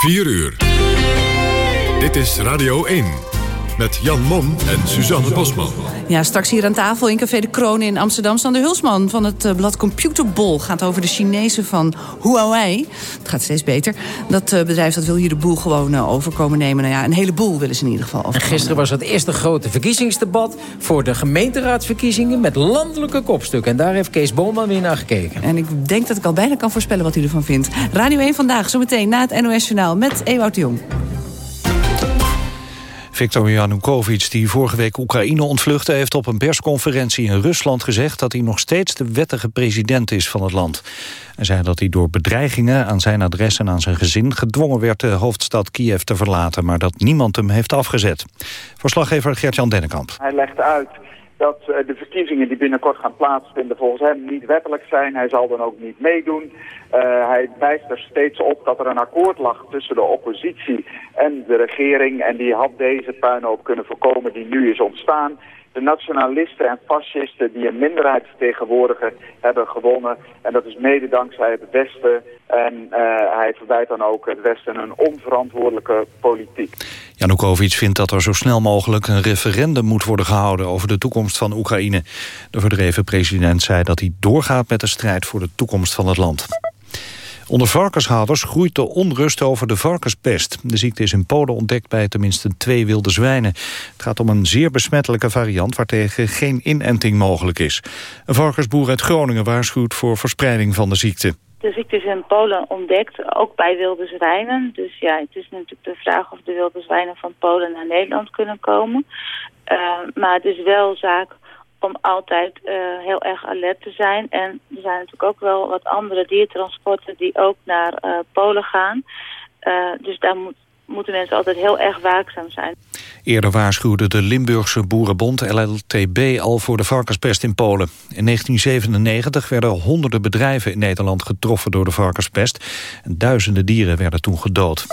4 uur. Dit is Radio 1 met Jan Mom en Suzanne Bosman. Ja, straks hier aan tafel in Café de Kroon in Amsterdam... Sander Hulsman van het eh, blad Computerbol. gaat over de Chinezen van Huawei. Het gaat steeds beter. Dat uh, bedrijf dat wil hier de boel gewoon uh, overkomen nemen. Nou ja, een heleboel willen ze in ieder geval En gisteren was het eerste grote verkiezingsdebat... voor de gemeenteraadsverkiezingen met landelijke kopstukken. En daar heeft Kees Boonman weer naar gekeken. En ik denk dat ik al bijna kan voorspellen wat u ervan vindt. Radio 1 vandaag, zometeen na het NOS Journaal met Ewout Jong. Viktor Yanukovych, die vorige week Oekraïne ontvluchtte... heeft op een persconferentie in Rusland gezegd... dat hij nog steeds de wettige president is van het land. Hij zei dat hij door bedreigingen aan zijn adres en aan zijn gezin... gedwongen werd de hoofdstad Kiev te verlaten... maar dat niemand hem heeft afgezet. Verslaggever Gert-Jan Dennekamp. Hij legt uit dat eh, de verkiezingen die binnenkort gaan plaatsvinden volgens hem niet wettelijk zijn. Hij zal dan ook niet meedoen. Uh, hij wijst er steeds op dat er een akkoord lag tussen de oppositie en de regering. En die had deze puinhoop kunnen voorkomen die nu is ontstaan de nationalisten en fascisten die een minderheid vertegenwoordigen hebben gewonnen. En dat is mede dankzij het Westen. En uh, hij verwijt dan ook het Westen een onverantwoordelijke politiek. Janukovic vindt dat er zo snel mogelijk een referendum moet worden gehouden over de toekomst van Oekraïne. De verdreven president zei dat hij doorgaat met de strijd voor de toekomst van het land. Onder varkenshouders groeit de onrust over de varkenspest. De ziekte is in Polen ontdekt bij tenminste twee wilde zwijnen. Het gaat om een zeer besmettelijke variant waartegen geen inenting mogelijk is. Een varkensboer uit Groningen waarschuwt voor verspreiding van de ziekte. De ziekte is in Polen ontdekt, ook bij wilde zwijnen. Dus ja, het is natuurlijk de vraag of de wilde zwijnen van Polen naar Nederland kunnen komen. Uh, maar het is wel zaak om altijd uh, heel erg alert te zijn. En er zijn natuurlijk ook wel wat andere diertransporten die ook naar uh, Polen gaan. Uh, dus daar moet, moeten mensen altijd heel erg waakzaam zijn. Eerder waarschuwde de Limburgse Boerenbond LLTB al voor de varkenspest in Polen. In 1997 werden honderden bedrijven in Nederland getroffen door de varkenspest. En duizenden dieren werden toen gedood.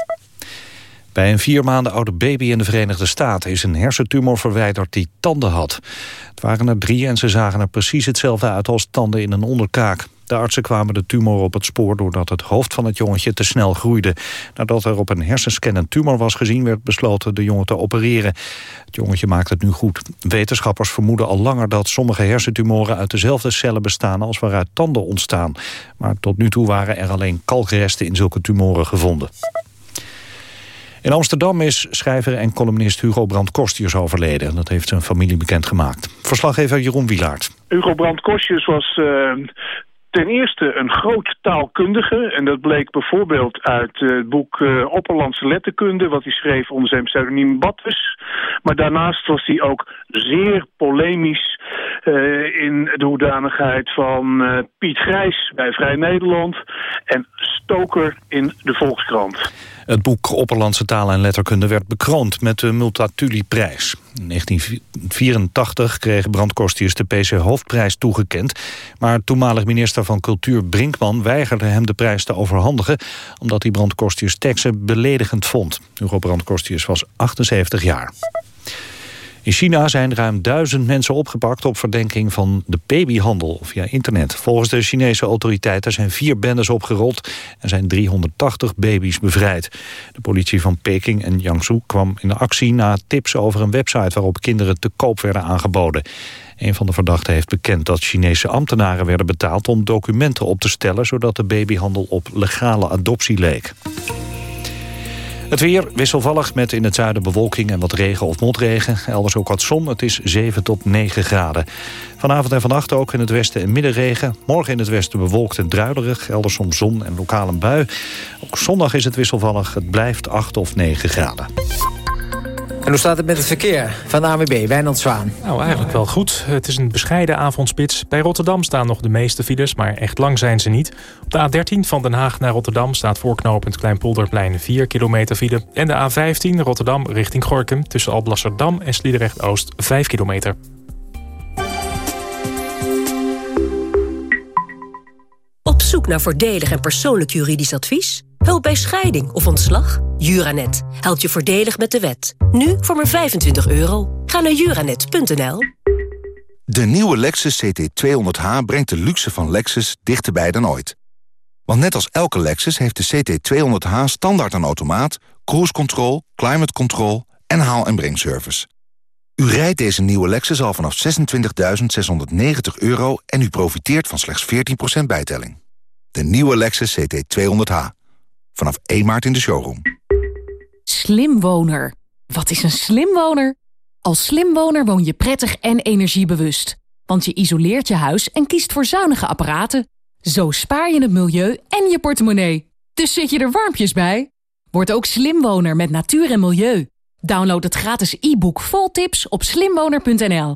Bij een vier maanden oude baby in de Verenigde Staten is een hersentumor verwijderd die tanden had. Het waren er drie en ze zagen er precies hetzelfde uit als tanden in een onderkaak. De artsen kwamen de tumor op het spoor doordat het hoofd van het jongetje te snel groeide. Nadat er op een hersenscan een tumor was gezien, werd besloten de jongen te opereren. Het jongetje maakt het nu goed. Wetenschappers vermoeden al langer dat sommige hersentumoren uit dezelfde cellen bestaan als waaruit tanden ontstaan. Maar tot nu toe waren er alleen kalkresten in zulke tumoren gevonden. In Amsterdam is schrijver en columnist Hugo Brandt-Kostjes overleden. Dat heeft zijn familie bekendgemaakt. Verslaggever Jeroen Wilaert. Hugo Brandt-Kostjes was uh, ten eerste een groot taalkundige. En dat bleek bijvoorbeeld uit uh, het boek uh, Opperlandse Letterkunde... wat hij schreef onder zijn pseudoniem Battus. Maar daarnaast was hij ook zeer polemisch... In de hoedanigheid van Piet Grijs bij Vrij Nederland... en Stoker in de Volkskrant. Het boek Opperlandse taal en letterkunde werd bekroond met de Multatuli-prijs. In 1984 kreeg Brandkostius de PC Hoofdprijs toegekend... maar toenmalig minister van Cultuur Brinkman weigerde hem de prijs te overhandigen... omdat hij Brandkostius teksten beledigend vond. Hugo Brandkostius was 78 jaar. In China zijn ruim duizend mensen opgepakt op verdenking van de babyhandel via internet. Volgens de Chinese autoriteiten zijn vier bendes opgerold en zijn 380 baby's bevrijd. De politie van Peking en Jiangsu kwam in actie na tips over een website waarop kinderen te koop werden aangeboden. Een van de verdachten heeft bekend dat Chinese ambtenaren werden betaald om documenten op te stellen zodat de babyhandel op legale adoptie leek. Het weer wisselvallig met in het zuiden bewolking en wat regen of motregen. Elders ook wat zon. Het is 7 tot 9 graden. Vanavond en vannacht ook in het westen en middenregen. Morgen in het westen bewolkt en druilerig. Elders soms zon en lokaal een bui. Ook zondag is het wisselvallig. Het blijft 8 of 9 graden. En hoe staat het met het verkeer van de AWB, Wijnand Zwaan? Nou, eigenlijk wel goed. Het is een bescheiden avondspits. Bij Rotterdam staan nog de meeste files, maar echt lang zijn ze niet. Op de A13 van Den Haag naar Rotterdam staat voorknopend Kleinpolderplein 4 kilometer file. En de A15 Rotterdam richting Gorkum tussen Alblasserdam en Sliedrecht-Oost 5 kilometer. Op zoek naar voordelig en persoonlijk juridisch advies? Hulp bij scheiding of ontslag? Juranet helpt je voordelig met de wet. Nu voor maar 25 euro. Ga naar juranet.nl. De nieuwe Lexus CT200H brengt de luxe van Lexus dichterbij dan ooit. Want net als elke Lexus heeft de CT200H standaard een automaat... cruise control, climate control en haal- en brengservice. U rijdt deze nieuwe Lexus al vanaf 26.690 euro... en u profiteert van slechts 14% bijtelling. De nieuwe Lexus CT200H. Vanaf 1 maart in de showroom. Slimwoner. Wat is een slimwoner? Als slimwoner woon je prettig en energiebewust. Want je isoleert je huis en kiest voor zuinige apparaten. Zo spaar je het milieu en je portemonnee. Dus zit je er warmpjes bij? Word ook slimwoner met natuur en milieu. Download het gratis e-book vol tips op slimwoner.nl.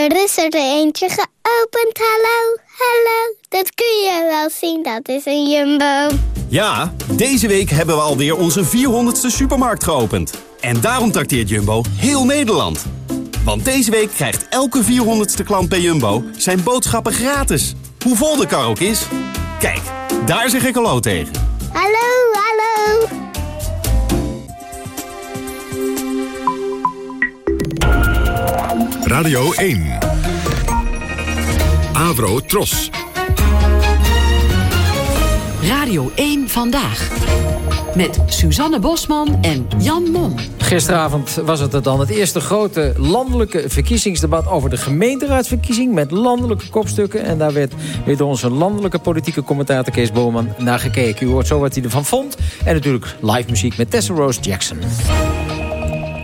Er is er eentje geopend, hallo, hallo. Dat kun je wel zien, dat is een jumbo. Ja, deze week hebben we alweer onze 400ste supermarkt geopend. En daarom trakteert Jumbo heel Nederland. Want deze week krijgt elke 400ste klant bij Jumbo zijn boodschappen gratis. Hoe vol de kar ook is. Kijk, daar zeg ik hallo tegen. Hallo, hallo. Radio 1. Avro Tros. Radio 1 Vandaag. Met Suzanne Bosman en Jan Mom. Gisteravond was het er dan het eerste grote landelijke verkiezingsdebat... over de gemeenteraadsverkiezing met landelijke kopstukken. En daar werd weer door onze landelijke politieke commentator Kees Boman naar gekeken. U hoort zo wat hij ervan vond. En natuurlijk live muziek met Tessa Rose Jackson.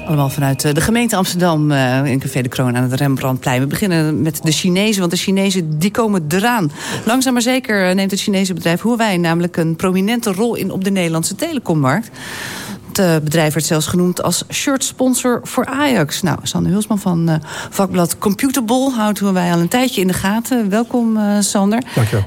Allemaal vanuit eh, de gemeente Amsterdam uh, in Café de Kroon aan het Rembrandtplein. We beginnen met de Chinezen, want de Chinezen die komen eraan. Langzaam maar zeker neemt het Chinese bedrijf Huawei namelijk een prominente rol in op de Nederlandse telecommarkt. Het uh, bedrijf werd zelfs genoemd als shirtsponsor voor Ajax. Nou, Sander Hulsman van uh, vakblad Computerbol houdt Huawei al een tijdje in de gaten. Welkom, uh, Sander. Dank je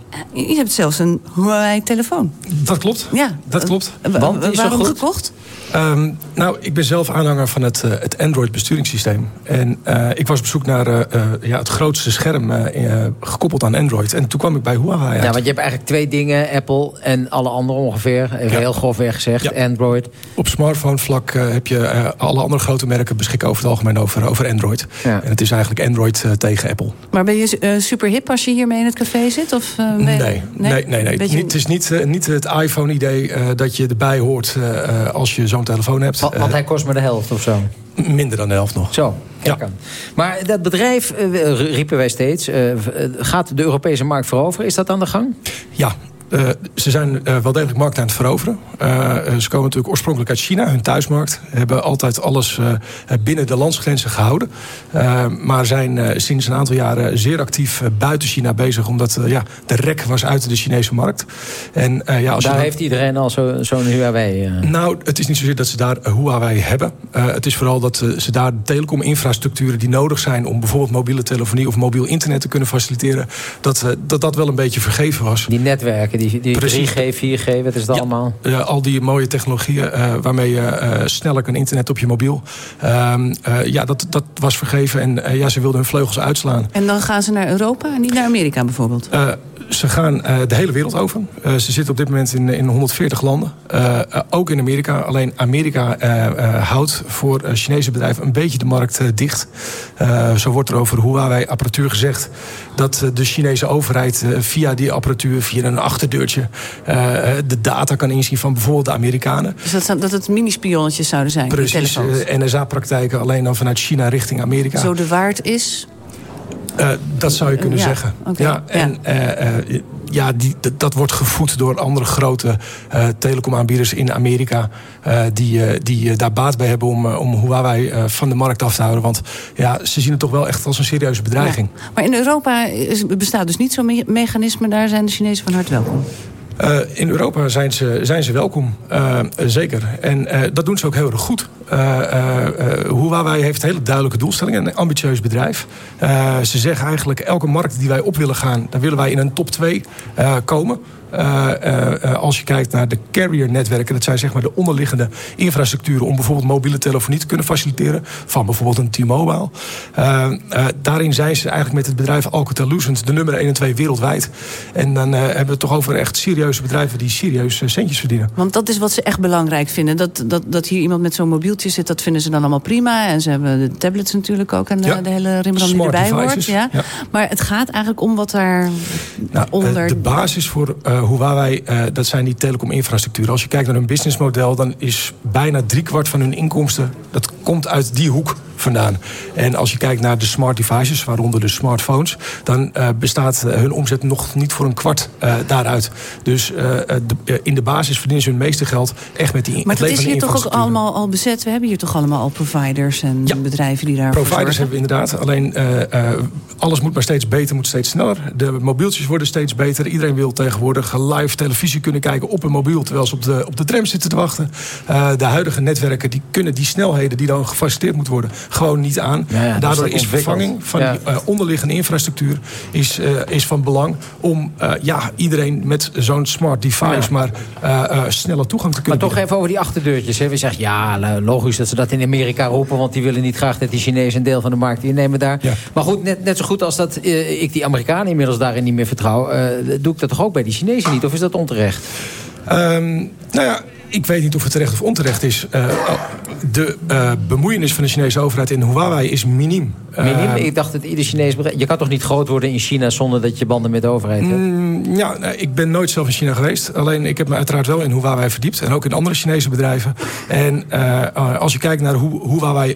Je hebt zelfs een Huawei-telefoon. Dat klopt. Ja. Dat klopt. Want, waarom gekocht? Um, nou, ik ben zelf aanhanger van het, uh, het Android-besturingssysteem. En uh, ik was op zoek naar uh, ja, het grootste scherm gekoppeld aan Android. En toen kwam ik bij Huawei uit. Ja, want je hebt eigenlijk twee dingen, Apple en alle andere ongeveer. Even ja. heel grofweg gezegd, ja. Android. Op smartphone-vlak heb je alle andere grote merken beschikken over het algemeen over, over Android. Ja. En het is eigenlijk Android tegen Apple. Maar ben je super hip als je hiermee in het café zit? Of, nee, nee, nee. nee. Het is niet, niet het iPhone-idee dat je erbij hoort als je zo telefoon hebt. Want, want hij kost maar de helft of zo? Minder dan de helft nog. Zo, ja. Maar dat bedrijf, uh, riepen wij steeds... Uh, gaat de Europese markt veroveren? Is dat aan de gang? Ja, uh, ze zijn uh, wel degelijk markt aan het veroveren. Uh, ze komen natuurlijk oorspronkelijk uit China, hun thuismarkt. Hebben altijd alles binnen de landsgrenzen gehouden. maar zijn sinds een aantal jaren zeer actief buiten China bezig. Omdat ja, de rek was uit de Chinese markt. En, ja, als daar dan... heeft iedereen al zo'n zo Huawei? Nou, het is niet zozeer dat ze daar Huawei hebben. het is vooral dat ze daar de telecominfrastructuren die nodig zijn... om bijvoorbeeld mobiele telefonie of mobiel internet te kunnen faciliteren... dat dat, dat wel een beetje vergeven was. Die netwerken die, die 3G, 4G, wat is dat ja, allemaal? Uh, al die mooie technologieën uh, waarmee je uh, sneller kan internet op je mobiel. Ehm, ja, dat, dat was vergeven en ja, ze wilden hun vleugels uitslaan. En dan gaan ze naar Europa en niet naar Amerika bijvoorbeeld? Ze gaan de hele wereld over. ze zitten op dit moment in, in 140 landen. ook in Amerika. Alleen Amerika houdt voor Chinese bedrijven een beetje de markt dicht. zo wordt er over Huawei apparatuur gezegd... dat de Chinese overheid via die apparatuur, via een achterdeurtje... de data kan inzien van bijvoorbeeld de Amerikanen. Dus dat, dat het mini-spionnetjes zouden zijn? Precies, NSA-praktijken alleen dan vanuit China richting Amerika. Zo de waard is... Uh, dat zou je kunnen ja, zeggen. Okay, ja, en ja. Uh, ja, die, dat wordt gevoed door andere grote telecomaanbieders in Amerika... die, die daar baat bij hebben om, om Huawei van de markt af te houden. Want ja, ze zien het toch wel echt als een serieuze bedreiging. Ja. Maar in Europa is, bestaat dus niet zo'n me mechanisme. Daar zijn de Chinezen van harte welkom. Uh, in Europa zijn ze, zijn ze welkom, uh, zeker. En uh, dat doen ze ook heel erg goed. Huawei heeft hele duidelijke doelstellingen, een ambitieus bedrijf. ze zeggen eigenlijk, elke markt die wij op willen gaan... daar willen wij in een top 2 komen... Uh, uh, als je kijkt naar de carrier-netwerken... dat zijn zeg maar de onderliggende infrastructuren... om bijvoorbeeld mobiele telefonie te kunnen faciliteren... van bijvoorbeeld een T-Mobile. Uh, daarin zijn ze eigenlijk met het bedrijf Alcatel-Lucent... de nummer 1 en 2 wereldwijd. En dan hebben we het toch over echt serieuze bedrijven... die serieus centjes verdienen. Want dat is wat ze echt belangrijk vinden. Dat, dat, dat hier iemand met zo'n mobieltje zit, dat vinden ze dan allemaal prima. En ze hebben de tablets natuurlijk ook... en ja. de, hele rimram die erbij devices. hoort. Ja. ja. Maar het gaat eigenlijk om wat daar nou, onder... De basis voor Huawei, uh, dat zijn die telecominfrastructuur. Als je kijkt naar hun businessmodel, dan is bijna driekwart van hun inkomsten... dat komt uit die hoek vandaan. En als je kijkt naar de smart devices, waaronder de smartphones... dan uh, bestaat hun omzet nog niet voor een kwart uh, daaruit. Dus de, in de basis verdienen ze hun meeste geld echt met die Maar het is hier toch ook allemaal al bezet? We hebben hier toch allemaal al providers en ja. bedrijven die daar Providers hebben we inderdaad. Alleen alles moet maar steeds beter, moet steeds sneller. De mobieltjes worden steeds beter. Iedereen wil tegenwoordig live televisie kunnen kijken op een mobiel... terwijl ze op de, op de tram zitten te wachten. de huidige netwerken die kunnen die snelheden die dan gefaciliteerd moeten worden gewoon niet aan. Ja, ja, Daardoor is vervanging van ja. die uh, onderliggende infrastructuur is, uh, is van belang om uh, ja, iedereen met zo'n smart device maar sneller toegang te kunnen Maar toch even over die achterdeurtjes. Hè. We zeggen ja, logisch dat ze dat in Amerika roepen, want die willen niet graag dat die Chinezen een deel van de markt innemen daar. Maar goed, net, net zo goed als dat ik die Amerikanen inmiddels daarin niet meer vertrouw, doe ik dat toch ook bij die Chinezen niet? Of is dat onterecht? Um, nou ja, ik weet niet of het terecht of onterecht is. Uh, de uh, bemoeienis van de Chinese overheid in Huawei is miniem. Miniem? Uh, ik dacht dat ieder Chinees... Je kan toch niet groot worden in China zonder dat je banden met de overheid hebt? Mm, ja, nou, ik ben nooit zelf in China geweest. Alleen ik heb me uiteraard wel in Huawei verdiept. En ook in andere Chinese bedrijven. En als je kijkt naar hoe Huawei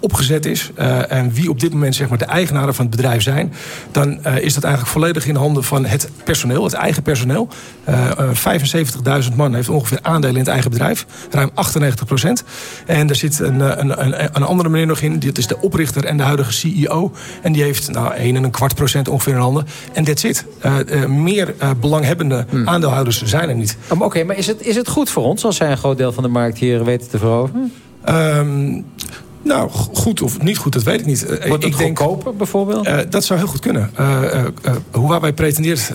opgezet is... en wie op dit moment zeg maar, de eigenaren van het bedrijf zijn... dan is dat eigenlijk volledig in handen van het personeel. Het eigen personeel. 75.000 man heeft ongeveer aandelen in het eigen bedrijf. Ruim 98 procent. En er zit een, een, een, een, andere meneer nog in. Dit is de oprichter en de huidige CEO. En die heeft nou, 1 en een kwart procent ongeveer in handen. En dit zit. Uh, uh, meer uh, belanghebbende hmm. aandeelhouders zijn er niet. Um, Oké, okay, maar is het, is het goed voor ons als zij een groot deel van de markt hier weten te veroveren? Um, nou, goed of niet goed, dat weet ik niet. Eh, Wordt het ik denk, kopen bijvoorbeeld? Uh, dat zou heel goed kunnen. Uh, uh, wij pretendeert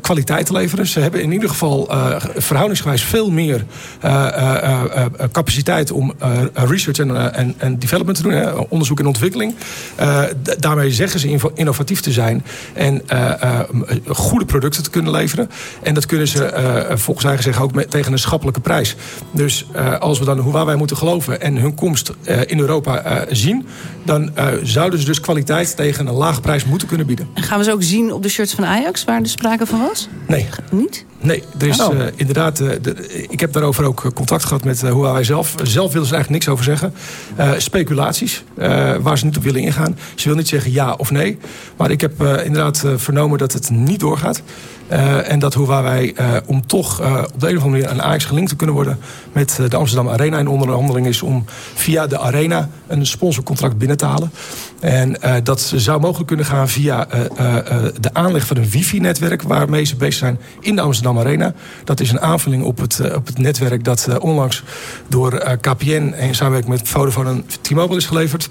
kwaliteit te leveren. Ze hebben in ieder geval verhoudingsgewijs veel meer capaciteit om research en, en, en, development te doen. Hè, onderzoek en ontwikkeling. daarmee zeggen ze innovatief te zijn en goede producten te kunnen leveren. En dat kunnen ze volgens eigen zeggen ook met, tegen een schappelijke prijs. Dus als we dan wij moeten geloven en hun komst in Europa Europa uh, zien... dan uh, zouden ze dus kwaliteit tegen een lage prijs moeten kunnen bieden. En gaan we ze ook zien op de shirts van Ajax, waar er sprake van was? Nee. Niet? Nee, er is oh. uh, inderdaad... De, ik heb daarover ook contact gehad met wij zelf. Zelf willen ze eigenlijk niks over zeggen. speculaties, waar ze niet op willen ingaan. Ze wil niet zeggen ja of nee. Maar ik heb inderdaad vernomen dat het niet doorgaat. Uh, en dat Huawei, uh, om toch uh, op de een of andere manier aan Ajax gelinkt te kunnen worden met de Amsterdam Arena in onderhandeling is om via de Arena een sponsorcontract binnen te halen. En dat zou mogelijk kunnen gaan via de aanleg van een wifi-netwerk waarmee ze bezig zijn in de Amsterdam Arena. Dat is een aanvulling op het, op het netwerk dat onlangs door KPN in samenwerking met Vodafone en T-Mobile is geleverd.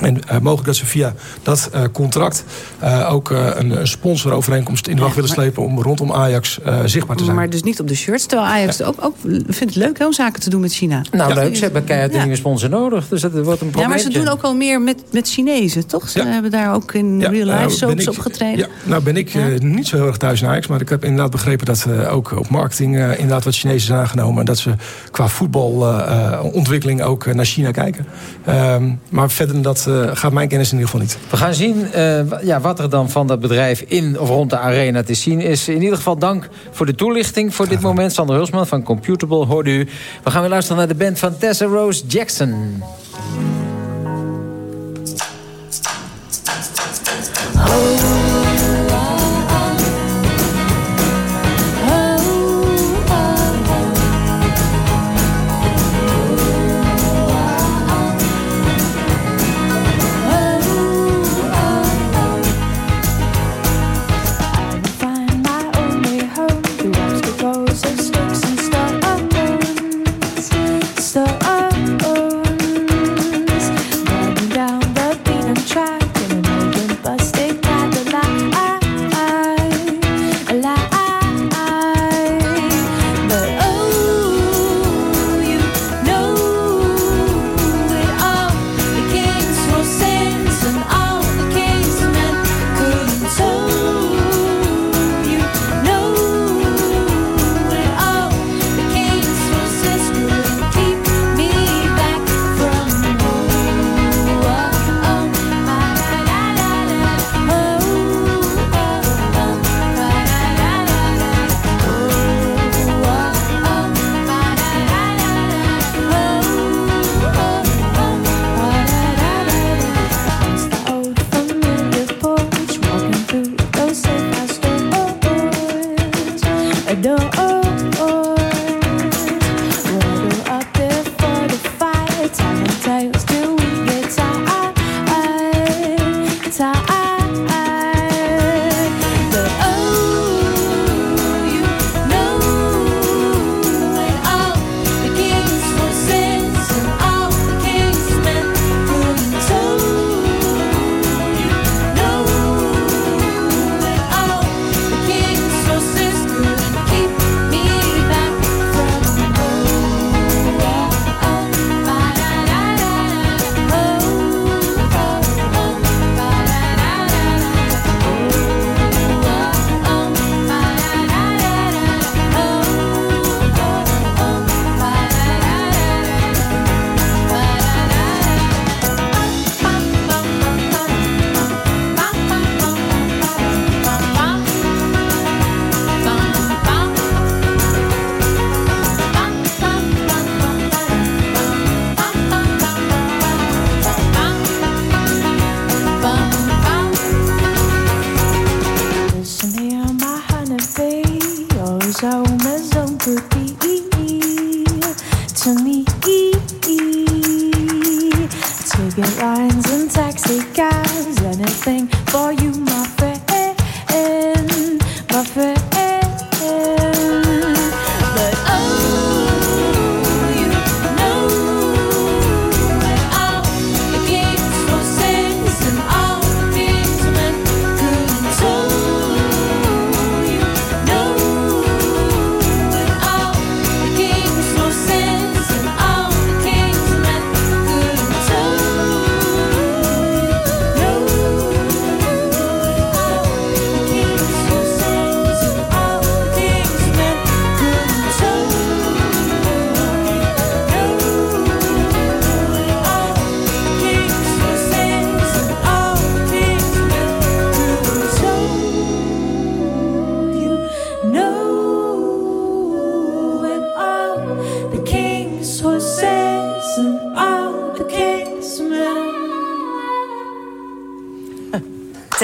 En uh, mogelijk dat ze via dat uh, contract uh, ook een, een sponsorovereenkomst in de wacht willen slepen om rondom Ajax zichtbaar te zijn. Maar dus niet op de shirts, terwijl Ajax ja. ook, ook vindt het leuk hè, om zaken te doen met China. Nou ja. leuk, ze hebben keihard een nieuwe sponsor nodig, dus dat wordt een probleem. Ja, maar ze doen ook al meer met, met Chinezen, toch? Ze hebben daar ook in real life soaps opgetreden. Ja, nou ben ik niet zo heel erg thuis in Ajax, maar ik heb inderdaad begrepen dat ook op marketing inderdaad wat Chinezen zijn aangenomen en dat ze qua voetbalontwikkeling ook naar China kijken. Um, maar verder dat uh, gaat mijn kennis in ieder geval niet. We gaan zien uh, ja, wat er dan van dat bedrijf in of rond de arena te zien is. In ieder geval dank voor de toelichting voor dit moment. Sander Hulsman van Computable hoorde u. We gaan weer luisteren naar de band van Tessa Rose Jackson.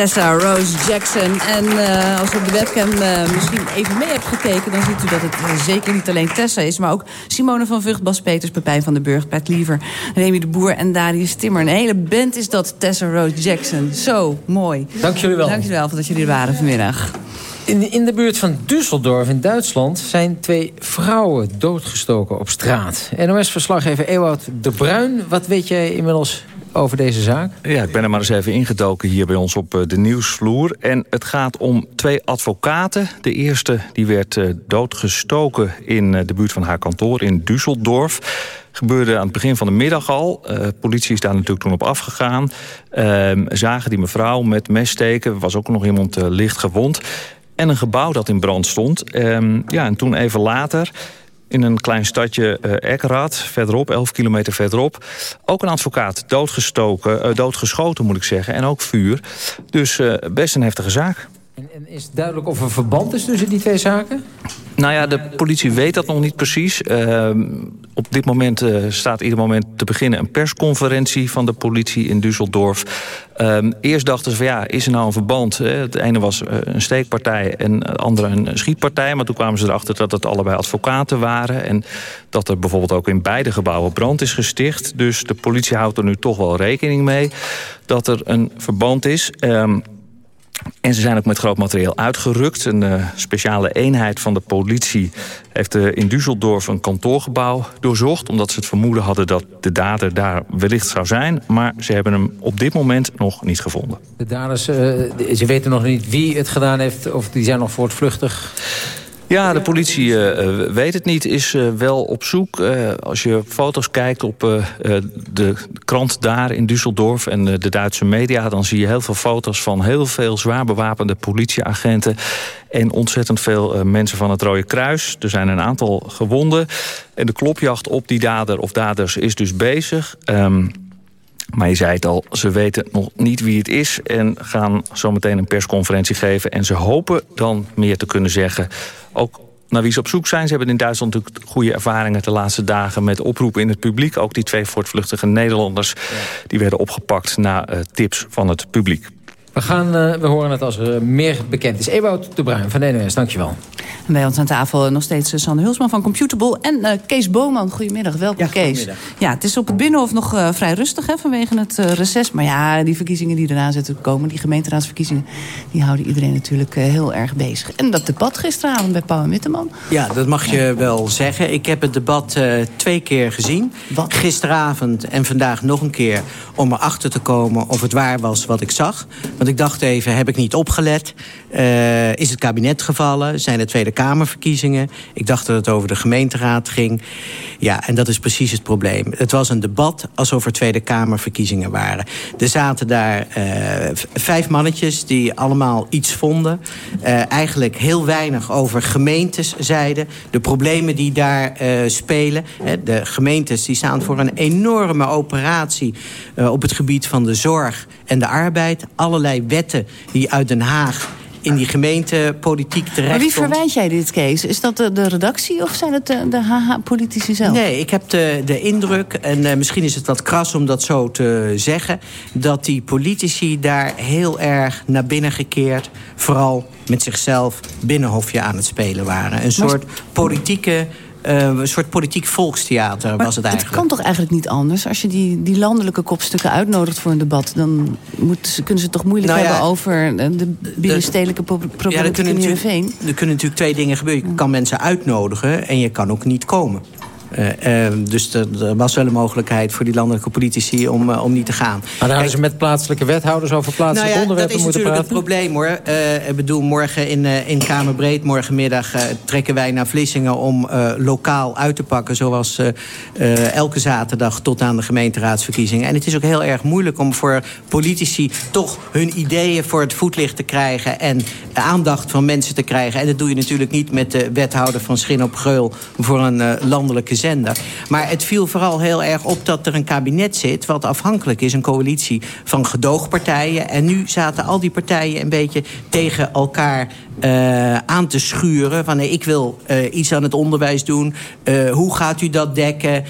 Tessa Rose Jackson. En eh, als u op de webcam eh, misschien even mee hebt gekeken... dan ziet u dat het eh, zeker niet alleen Tessa is... maar ook Simone van Vught, Bas Peters, Pepijn van den Burg... Bert Liever, Remy de Boer en Darius Timmer. Een hele band is dat, Tessa Rose Jackson. Zo mooi. Dank jullie wel. Dank jullie wel voor dat jullie er waren vanmiddag. In, in de buurt van Düsseldorf in Duitsland zijn twee vrouwen doodgestoken op straat. NOS-verslaggever Ewout de Bruin, wat weet jij inmiddels over deze zaak? Ja, ik ben er maar eens even ingedoken hier bij ons op eh, de nieuwsvloer. En het gaat om twee advocaten. De eerste die werd eh, doodgestoken in eh, de buurt van haar kantoor in Düsseldorf. Gebeurde aan het begin van de middag al. Politie is daar natuurlijk toen op afgegaan. Uh, zagen die mevrouw met messteken. Was ook nog iemand licht gewond. En een gebouw dat in brand stond. Um, ja, en toen even later in een klein stadje uh, verderop, 11 kilometer verderop. Ook een advocaat doodgestoken, uh, doodgeschoten moet ik zeggen, en ook vuur. Dus uh, best een heftige zaak. En, en is het duidelijk of er verband is tussen die twee zaken? Nou ja, de politie weet dat nog niet precies. Uh, op dit moment uh, staat ieder moment te beginnen een persconferentie van de politie in Düsseldorf. Uh, eerst dachten ze van ja, is er nou een verband? Het ene was uh, een steekpartij en het andere een schietpartij. Maar toen kwamen ze erachter dat het allebei advocaten waren. En dat er bijvoorbeeld ook in beide gebouwen brand is gesticht. Dus de politie houdt er nu toch wel rekening mee dat er een verband is. Um, en ze zijn ook met groot materiaal uitgerukt. Een uh, speciale eenheid van de politie heeft uh, in Düsseldorf een kantoorgebouw doorzocht... omdat ze het vermoeden hadden dat de dader daar wellicht zou zijn. Maar ze hebben hem op dit moment nog niet gevonden. De daders, uh, ze weten nog niet wie het gedaan heeft... of die zijn nog voortvluchtig? Ja, de politie uh, weet het niet, is uh, wel op zoek. Uh, als je foto's kijkt op de krant daar in Düsseldorf en de Duitse media... dan zie je heel veel foto's van heel veel zwaar bewapende politieagenten... en ontzettend veel mensen van het Rode Kruis. Er zijn een aantal gewonden. En de klopjacht op die dader of daders is dus bezig... Um, maar je zei het al, ze weten nog niet wie het is... en gaan zometeen een persconferentie geven. En ze hopen dan meer te kunnen zeggen. Ook naar wie ze op zoek zijn. Ze hebben in Duitsland natuurlijk goede ervaringen de laatste dagen... met oproepen in het publiek. Ook die twee voortvluchtige Nederlanders... Ja. die werden opgepakt na uh, tips van het publiek. We, gaan, uh, we horen het als er meer bekend is. Ewout de Bruin van de NOS, dankjewel. En bij ons aan tafel nog steeds Sanne Hulsman van Computable... en uh, Kees Boman. Goedemiddag, welkom ja, Kees. Goedemiddag. Ja, het is op het Binnenhof nog uh, vrij rustig hè, vanwege het uh, reces. Maar ja, die verkiezingen die eraan zitten te komen... die gemeenteraadsverkiezingen, die houden iedereen natuurlijk heel erg bezig. En dat debat gisteravond bij Pauw en Witteman. Ja, dat mag je wel zeggen. Ik heb het debat twee keer gezien. Wat? Gisteravond en vandaag nog een keer... om erachter te komen of het waar was wat ik zag. Want ik dacht even, heb ik niet opgelet? Is het kabinet gevallen? Zijn er Tweede Kamerverkiezingen? Ik dacht dat het over de gemeenteraad ging. Ja, en dat is precies het probleem. Het was een debat alsof er Tweede Kamerverkiezingen waren. Er zaten daar uh, vijf mannetjes die allemaal iets vonden. Uh, eigenlijk heel weinig over gemeentes zeiden. De problemen die daar spelen. De gemeentes die staan voor een enorme operatie... op het gebied van de zorg en de arbeid. Allerlei wetten die uit Den Haag in die gemeentepolitiek terecht Maar wie verwijt jij dit, Kees? Is dat de, de redactie of zijn het de, de HH-politici zelf? Nee, ik heb de, de indruk, en uh, misschien is het wat kras om dat zo te zeggen... dat die politici daar heel erg naar binnen gekeerd... vooral met zichzelf binnenhofje aan het spelen waren. Een soort politieke eh, een soort politiek volkstheater was het Het eigenlijk. kan toch eigenlijk niet anders? Als je die, die landelijke kopstukken uitnodigt voor een debat... dan moeten ze, kunnen ze het toch moeilijk Nou ja, hebben over de binnenstedelijke pro- Ja, in Heerenveen. er kunnen natuurlijk twee dingen gebeuren. Je kan mensen uitnodigen en je kan ook niet komen. Eh, eh, dus er, er was wel een mogelijkheid voor die landelijke politici om, eh, om niet te gaan. Maar dan hadden ze met plaatselijke wethouders over plaatselijke Nou ja, dat onderwerpen is moeten natuurlijk praten. het probleem hoor. Ik bedoel, morgen in, in Kamerbreed, morgenmiddag trekken wij naar Vlissingen om lokaal uit te pakken. Zoals elke zaterdag tot aan de gemeenteraadsverkiezingen. En het is ook heel erg moeilijk om voor politici toch hun ideeën voor het voetlicht te krijgen. En aandacht van mensen te krijgen. En dat doe je natuurlijk niet met de wethouder van Schin op Geul voor een landelijke zender. Maar het viel vooral heel erg op dat er een kabinet zit... wat afhankelijk is, een coalitie van gedoogpartijen. En nu zaten al die partijen een beetje tegen elkaar eh, aan te schuren. Van ik wil eh, iets aan het onderwijs doen. Eh, hoe gaat u dat dekken?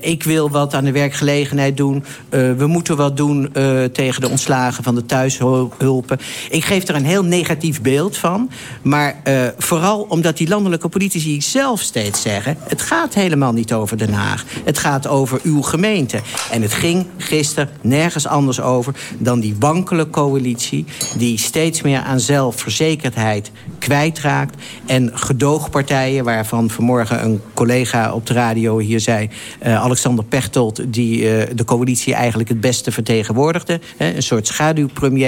Ik wil wat aan de werkgelegenheid doen. We moeten wat doen tegen de ontslagen van de thuishulpen. Ik geef er een heel negatief beeld van. Maar vooral omdat die landelijke politici zelf steeds zeggen... het gaat helemaal niet over Den Haag. Het gaat over uw gemeente. En het ging gisteren nergens anders over... dan die wankele coalitie... die steeds meer aan zelfverzekerdheid kwijtraakt. En gedoogpartijen, waarvan vanmorgen een collega op de radio hier zei... eh, Alexander Pechtold, die eh, de coalitie eigenlijk het beste vertegenwoordigde. Hè, een soort schaduwpremier.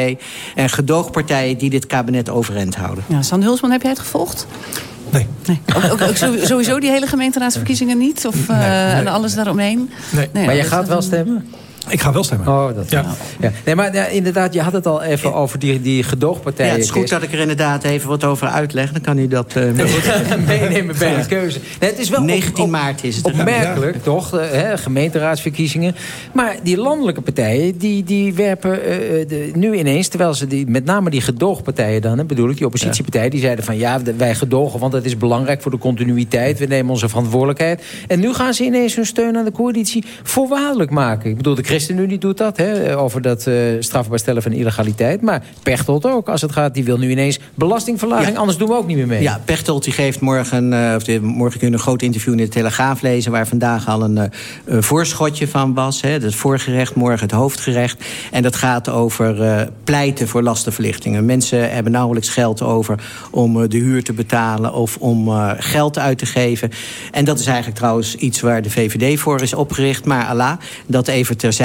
En gedoogpartijen die dit kabinet overeind houden. Ja, Sander Hulsman, heb jij het gevolgd? Nee. Ook, ook, ook sowieso- die hele gemeenteraadsverkiezingen niet? Of eh, nee. en alles daaromheen? Nee. Nee, maar je gaat wel stemmen? Ik ga wel stemmen. Oh, dat ja. Ja. Nee, maar ja, inderdaad, je had het al even over die, die Ja, gedoogpartijen. het is goed Kees. dat ik er inderdaad even wat over uitleg. Dan kan u dat eh, meenemen bij de keuze. Nee, het is wel 19 op- maart is het. Opmerkelijk, toch? eh, Hè, gemeenteraadsverkiezingen. Maar die landelijke partijen, die, die werpen eh, eh, de, nu ineens... terwijl ze die, met name die gedoogpartijen dan, hè, bedoel ik, die oppositiepartijen... die zeiden van ja, wij gedogen, want dat is belangrijk voor de continuïteit. We nemen onze verantwoordelijkheid. En nu gaan ze ineens hun steun aan de coalitie voorwaardelijk maken. Ik bedoel, de ChristenUnie doet dat, hè, over dat eh, strafbaar stellen van illegaliteit. Maar Pechtold ook, als het gaat, die wil nu ineens belastingverlaging. Anders doen we ook niet meer mee. Ja, Pechtold die geeft morgen, eh, of morgen kun je een groot interview in de Telegraaf lezen... waar vandaag al een eh, voorschotje van was. Hè, het voorgerecht, morgen het hoofdgerecht. En dat gaat over pleiten voor lastenverlichtingen. Mensen hebben nauwelijks geld over om de huur te betalen... of om geld uit te geven. En dat is eigenlijk trouwens iets waar de VVD voor is opgericht. Maar Allah, dat even terzijde.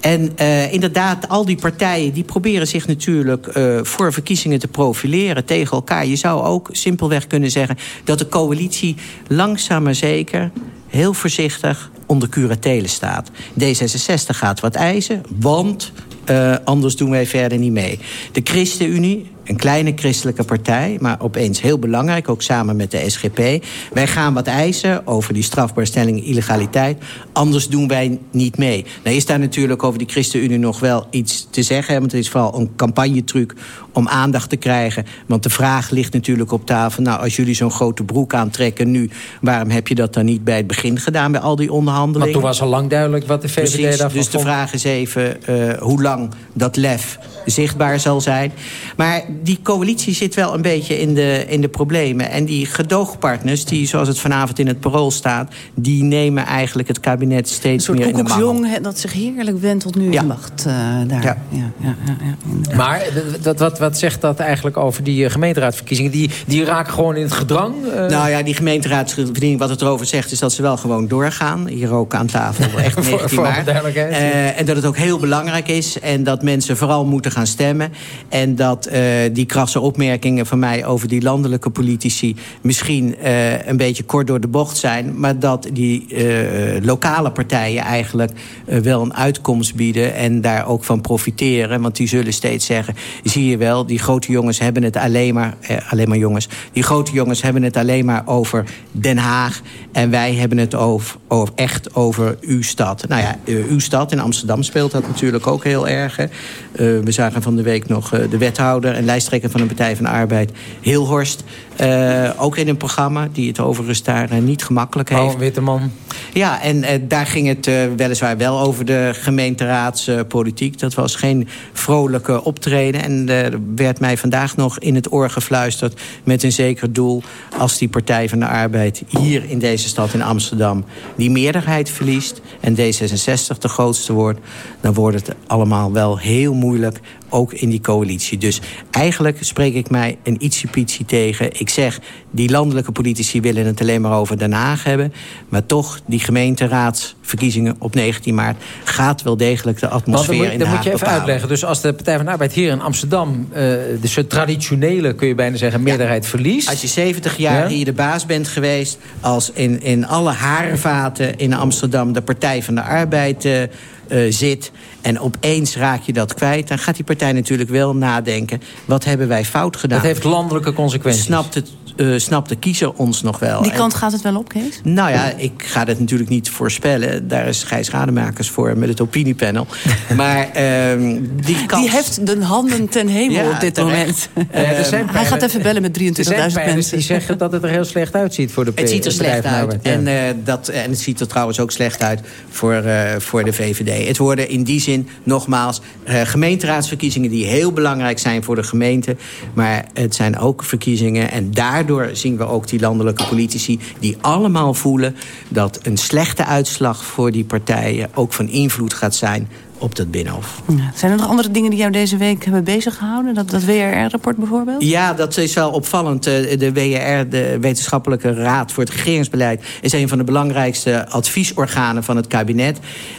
En eh, inderdaad, al die partijen die proberen zich natuurlijk... eh, voor verkiezingen te profileren tegen elkaar. Je zou ook simpelweg kunnen zeggen... dat de coalitie langzaam maar zeker heel voorzichtig onder curatele staat. D66 gaat wat eisen, want eh, anders doen wij verder niet mee. De ChristenUnie, een kleine christelijke partij, maar opeens heel belangrijk, ook samen met de SGP. Wij gaan wat eisen over die strafbaarstelling illegaliteit, anders doen wij niet mee. Nou is daar natuurlijk over die ChristenUnie nog wel iets te zeggen, want het is vooral een campagnetruc om aandacht te krijgen. Want de vraag ligt natuurlijk op tafel, nou als jullie zo'n grote broek aantrekken nu, waarom heb je dat dan niet bij het begin gedaan bij al die onderhandelingen? Want toen was al lang duidelijk wat de VVD Precies, daarvan dus de vraag is even eh, hoe lang dat lef zichtbaar zal zijn. Maar die coalitie zit wel een beetje in de, in de problemen. En die gedoogpartners, die zoals het vanavond in het parool staat... die nemen eigenlijk het kabinet steeds meer in de mangel. hè, dat zich heerlijk wendt tot nu in de macht. eh, daar. Ja. Ja, ja, ja, Maar wat, wat, wat zegt dat eigenlijk over die eh, gemeenteraadsverkiezingen? Die, die raken gewoon in het gedrang? eh? Nou ja, die gemeenteraadsverdiening, wat het erover zegt... is dat ze wel gewoon doorgaan. Hier ook aan tafel, echt Voor- 19 voor maart. Eh, en dat het ook heel belangrijk is. En dat mensen vooral moeten gaan stemmen. En dat eh, die krasse opmerkingen van mij over die landelijke politici... misschien eh, een beetje kort door de bocht zijn. Maar dat die eh, lokale partijen eigenlijk eh, wel een uitkomst bieden... en daar ook van profiteren. Want die zullen steeds zeggen, zie je wel... die grote jongens hebben het alleen maar... Eh, alleen maar jongens. Die grote jongens hebben het alleen maar over Den Haag. En wij hebben het over, over, echt over uw stad. Nou ja, eh, uw stad in Amsterdam speelt dat natuurlijk ook heel erg. Eh, we zagen van de week nog eh, de wethouder en lijsttrekker van de Partij van de Arbeid, Hilhorst. Eh, ook in een programma die het overigens daar eh, niet gemakkelijk heeft. Oh, witte man. Ja, en eh, daar ging het weliswaar wel over de gemeenteraadspolitiek. dat was geen vrolijke optreden. En er werd mij vandaag nog in het oor gefluisterd... met een zeker doel als die Partij van de Arbeid... hier in deze stad in Amsterdam die meerderheid verliest... en D66 de grootste wordt... dan wordt het allemaal wel heel moeilijk ook in die coalitie. Dus eigenlijk spreek ik mij een ietsiepietsie tegen. Ik zeg, die landelijke politici willen het alleen maar over Den Haag hebben. Maar toch, die gemeenteraadsverkiezingen op 19 maart... gaat wel degelijk de atmosfeer moet, in Den Haag moet je even bepalen. uitleggen. Dus als de Partij van de Arbeid hier in Amsterdam... eh, de soort traditionele, kun je bijna zeggen, meerderheid verliest... Als je 70 jaar Ja? hier de baas bent geweest... als in, in alle haarvaten in Amsterdam de Partij van de Arbeid eh, eh, zit... en opeens raak je dat kwijt... dan gaat die partij natuurlijk wel nadenken... wat hebben wij fout gedaan? Dat heeft landelijke consequenties. Snapt, het, eh, snapt de kiezer ons nog wel? Die En- kant gaat het wel op, Kees? nou ja, ik ga dat natuurlijk niet voorspellen. Daar is Gijs Rademakers voor met het opiniepanel. Maar ehm, die kans... Die heeft de handen ten hemel Ja, op dit moment. Eh, er zijn Hij gaat even bellen met 23.000 Er zijn peilers mensen. die zeggen dat het er heel slecht uitziet voor de Het ziet er slecht de uit. Ja. En, eh, dat, en het ziet er trouwens ook slecht uit voor, voor de VVD. Het worden in die zin, nogmaals, gemeenteraadsverkiezingen... die heel belangrijk zijn voor de gemeente. Maar het zijn ook verkiezingen. En daardoor zien we ook die landelijke politici... die allemaal voelen dat een slechte uitslag voor die partijen... ook van invloed gaat zijn op dat Binnenhof. Ja. Zijn er nog andere dingen die jou deze week hebben bezig gehouden? Dat, dat WRR-rapport bijvoorbeeld? Ja, dat is wel opvallend. Eh, De WRR, de Wetenschappelijke Raad voor het Regeringsbeleid... is een van de belangrijkste adviesorganen van het kabinet.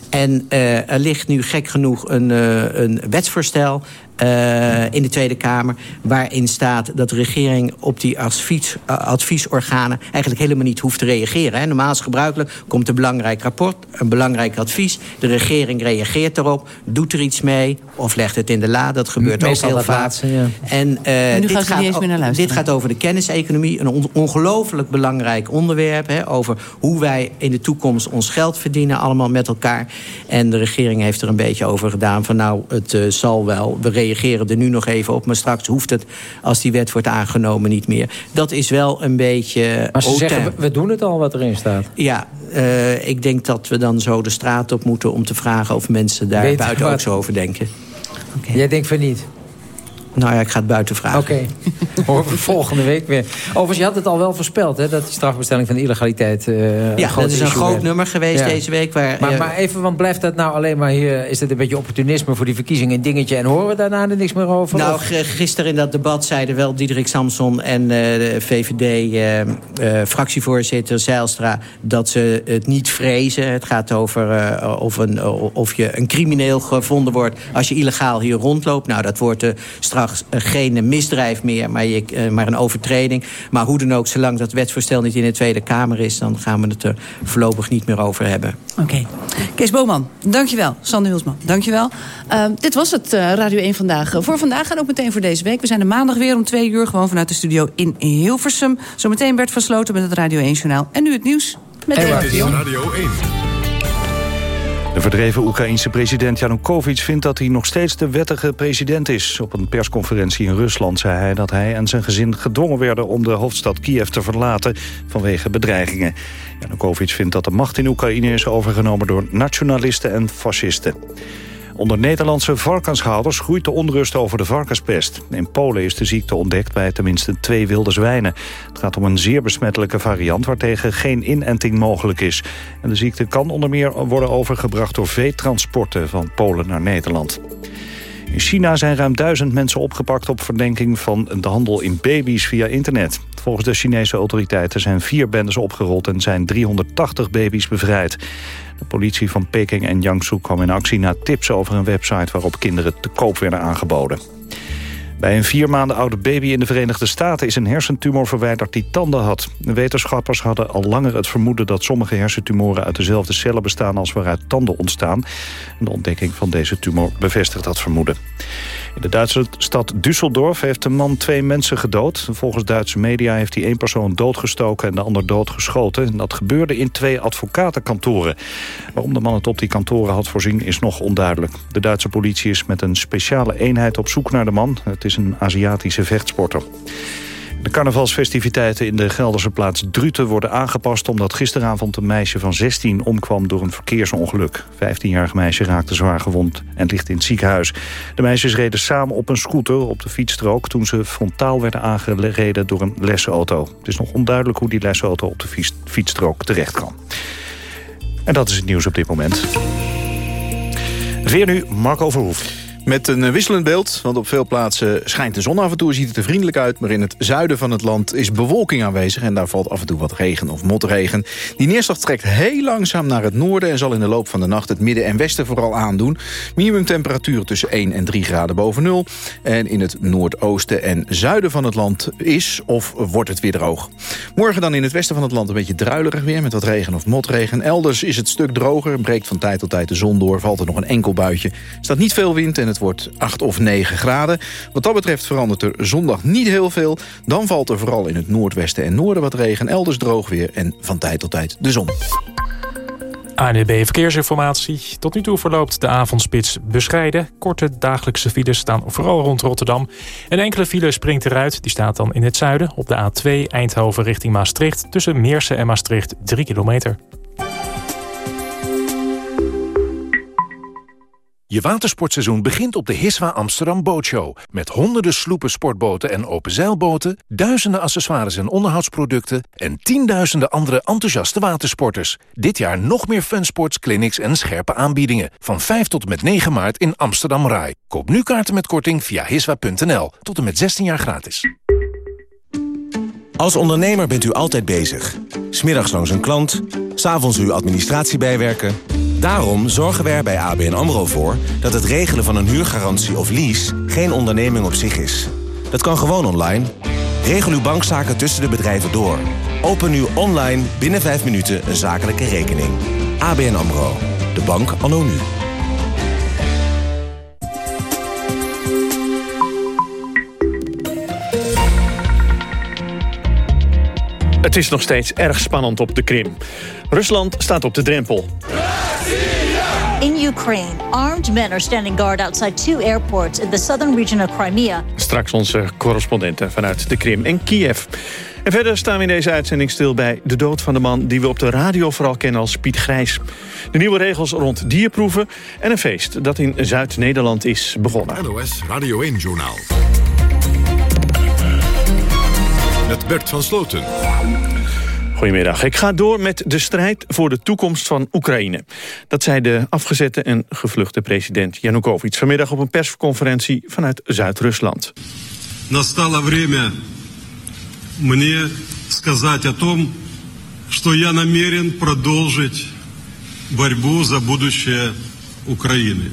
En eh, er ligt nu gek genoeg een, eh, een wetsvoorstel... eh, in de Tweede Kamer, waarin staat dat de regering op die advies, eh, adviesorganen eigenlijk helemaal niet hoeft te reageren. Hè. Normaal is gebruikelijk, komt een belangrijk rapport, een belangrijk advies. De regering reageert erop, doet er iets mee of legt het in de la. Dat gebeurt Meestal ook heel vaak. laatste, ja. En, eh, En nu dit, luisteren. dit gaat over de kenniseconomie. Een on- ongelooflijk belangrijk onderwerp. Hè, over hoe wij in de toekomst ons geld verdienen. Allemaal met elkaar. En de regering heeft er een beetje over gedaan. Van nou, het zal wel. We reageren er nu nog even op. Maar straks hoeft het, als die wet wordt aangenomen, niet meer. Dat is wel een beetje... Maar ze zeggen, we- doen het al wat erin staat. Ja, eh, ik denk dat we dan zo de straat op moeten... om te vragen of mensen daar Weet buiten ook zo over denken. Jij denkt van niet? Nou ja, ik ga het buiten vragen. Oké, horen we volgende week weer. Overigens, je had het al wel voorspeld, hè, dat die strafbestelling van illegaliteit... eh, Ja, dat is een groot nummer geweest Ja. deze week. Waar, Maar, eh, maar even, want blijft dat nou alleen maar hier... is het een beetje opportunisme voor die verkiezingen een dingetje... en horen we daarna er niks meer over? Nou, Of- gisteren in dat debat zeiden wel Diederik Samson en eh, de VVD-fractievoorzitter Zijlstra... dat ze het niet vrezen. Het gaat over of, een, of je een crimineel gevonden wordt als je illegaal hier rondloopt. Nou, dat wordt eh, straks eh, geen misdrijf meer, maar, je, eh, maar een overtreding. Maar hoe dan ook, zolang dat wetsvoorstel niet in de Tweede Kamer is... dan gaan we het er voorlopig niet meer over hebben. Oké. Kees Boman, dankjewel. Sander Hulsman, dankjewel. Uh, dit was het uh, Radio 1 vandaag. Uh, voor vandaag en ook meteen voor deze week. We zijn er maandag weer om twee uur gewoon vanuit de studio in Hilversum. Zometeen werd versloten met het Radio 1 Journaal. En nu het nieuws met Ewout. Radio 1. De verdreven Oekraïense president Janukovic vindt dat hij nog steeds de wettige president is. Op een persconferentie in Rusland zei hij dat hij en zijn gezin gedwongen werden om de hoofdstad Kiev te verlaten vanwege bedreigingen. Janukovic vindt dat de macht in Oekraïne is overgenomen door nationalisten en fascisten. Onder Nederlandse varkenshouders groeit de onrust over de varkenspest. In Polen is de ziekte ontdekt bij tenminste twee wilde zwijnen. Het gaat om een zeer besmettelijke variant waartegen geen inenting mogelijk is. En de ziekte kan onder meer worden overgebracht door veetransporten van Polen naar Nederland. In China zijn ruim duizend mensen opgepakt op verdenking van de handel in baby's via internet. Volgens de Chinese autoriteiten zijn vier bendes opgerold en zijn 380 baby's bevrijd. De politie van Peking en Jiangsu kwam in actie na tips over een website waarop kinderen te koop werden aangeboden. Bij een vier maanden oude baby in de Verenigde Staten is een hersentumor verwijderd die tanden had. Wetenschappers hadden al langer het vermoeden dat sommige hersentumoren uit dezelfde cellen bestaan als waaruit tanden ontstaan. De ontdekking van deze tumor bevestigt dat vermoeden. In de Duitse stad Düsseldorf heeft een man twee mensen gedood. Volgens Duitse media heeft hij één persoon doodgestoken en de ander doodgeschoten. En dat gebeurde in twee advocatenkantoren. Waarom de man het op die kantoren had voorzien is nog onduidelijk. De Duitse politie is met een speciale eenheid op zoek naar de man. Het is een Aziatische vechtsporter. De carnavalsfestiviteiten in de Gelderse plaats Druten worden aangepast... omdat gisteravond een meisje van 16 omkwam door een verkeersongeluk. 15-jarig meisje raakte zwaar gewond en ligt in het ziekenhuis. De meisjes reden samen op een scooter op de fietsstrook... toen ze frontaal werden aangereden door een lesauto. Het is nog onduidelijk hoe die lesauto op de fiets- fietsstrook terecht kwam. En dat is het nieuws op dit moment. Weer nu Marco Verhoef. Met een eh, wisselend beeld, want op veel plaatsen schijnt de zon af en toe, ziet het er vriendelijk uit. Maar in het zuiden van het land is bewolking aanwezig en daar valt af en toe wat regen of motregen. Die neerslag trekt heel langzaam naar het noorden en zal in de loop van de nacht het midden en westen vooral aandoen. Minimumtemperaturen tussen 1 en 3 graden boven nul. En in het noordoosten en zuiden van het land is of wordt het weer droog. Morgen dan in het westen van het land een beetje druilerig weer met wat regen of motregen. Elders is het stuk droger, breekt van tijd tot tijd de zon door, valt er nog een enkel buitje. Er staat niet veel wind en het wordt 8 of 9 graden. Wat dat betreft verandert er zondag niet heel veel. Dan valt er vooral in het noordwesten en noorden wat regen. Elders droog weer en van tijd tot tijd de zon. ANB Verkeersinformatie. Tot nu toe verloopt de avondspits bescheiden. Korte dagelijkse files staan vooral rond Rotterdam. Een enkele file springt eruit. Die staat dan in het zuiden op de A2 Eindhoven richting Maastricht... tussen Meersen en Maastricht 3 kilometer. Je watersportseizoen begint op de Hiswa Amsterdam Bootshow. Met honderden sloepen, sportboten en openzeilboten... duizenden accessoires en onderhoudsproducten... en tienduizenden andere enthousiaste watersporters. Dit jaar nog meer funsports, clinics en scherpe aanbiedingen. Van 5 tot en met 9 maart in Amsterdam Rai. Koop nu kaarten met korting via hiswa.nl. Tot en met 16 jaar gratis. Als ondernemer bent u altijd bezig. Smiddags langs een klant, s'avonds uw administratie bijwerken. Daarom zorgen we er bij ABN AMRO voor... dat het regelen van een huurgarantie of lease geen onderneming op zich is. Dat kan gewoon online. Regel uw bankzaken tussen de bedrijven door. Open nu online binnen 5 minuten een zakelijke rekening. ABN AMRO. De bank anno nu. Het is nog steeds erg spannend op de Krim. Rusland staat op de drempel. In Ukraine, armed men are standing guard outside two airports in the southern region of Crimea. Straks onze correspondenten vanuit de Krim en Kiev. En verder staan we in deze uitzending stil bij de dood van de man... die we op de radio vooral kennen als Piet Grijs. De nieuwe regels rond dierproeven en een feest dat in Zuid-Nederland is begonnen. NOS Radio 1-journaal. Met Bert van Sloten. Goedemiddag. Ik ga door met de strijd voor de toekomst van Oekraïne. Dat zei de afgezette en gevluchte president Yanukovych... vanmiddag op een persconferentie vanuit Zuid-Rusland. Настало время мне сказать о том, что я намерен продолжить борьбу за будущее Украины.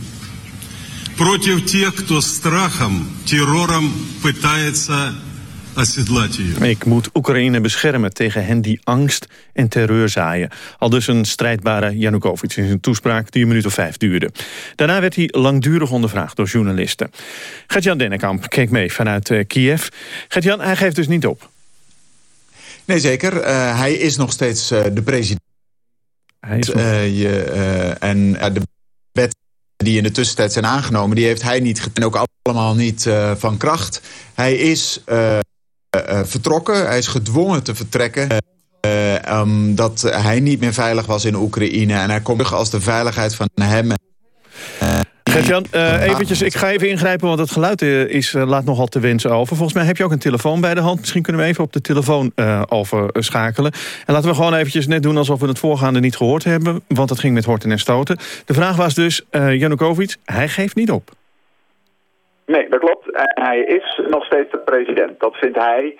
Против тех, кто страхом, террором пытается оседлать ее. ik moet Oekraïne beschermen tegen hen die angst en terreur zaaien. Al dus een strijdbare Yanukovych in zijn toespraak die een minuut of vijf duurde. Daarna werd hij langdurig ondervraagd door journalisten. Gert-Jan Dennekamp keek mee vanuit eh, Kiev. Gert-Jan, hij geeft dus niet op. Nee, zeker. Uh, hij is nog steeds uh, de president. Hij is uh, je, en de wet die in de tussentijd zijn aangenomen... die heeft hij niet en ook allemaal niet van kracht. Hij is vertrokken. Hij is gedwongen te vertrekken. omdat hij niet meer veilig was in Oekraïne. En hij komt terug als de veiligheid van hem... Gert-Jan, uh, eventjes, ik ga even ingrijpen, want het geluid is, uh, laat nogal te wensen over. Volgens mij heb je ook een telefoon bij de hand. Misschien kunnen we even op de telefoon uh, overschakelen. En laten we gewoon eventjes net doen alsof we het voorgaande niet gehoord hebben. Want het ging met horten en stoten. De vraag was dus, Janukovic, hij geeft niet op. Nee, dat klopt. Hij is nog steeds de president. Dat vindt hij.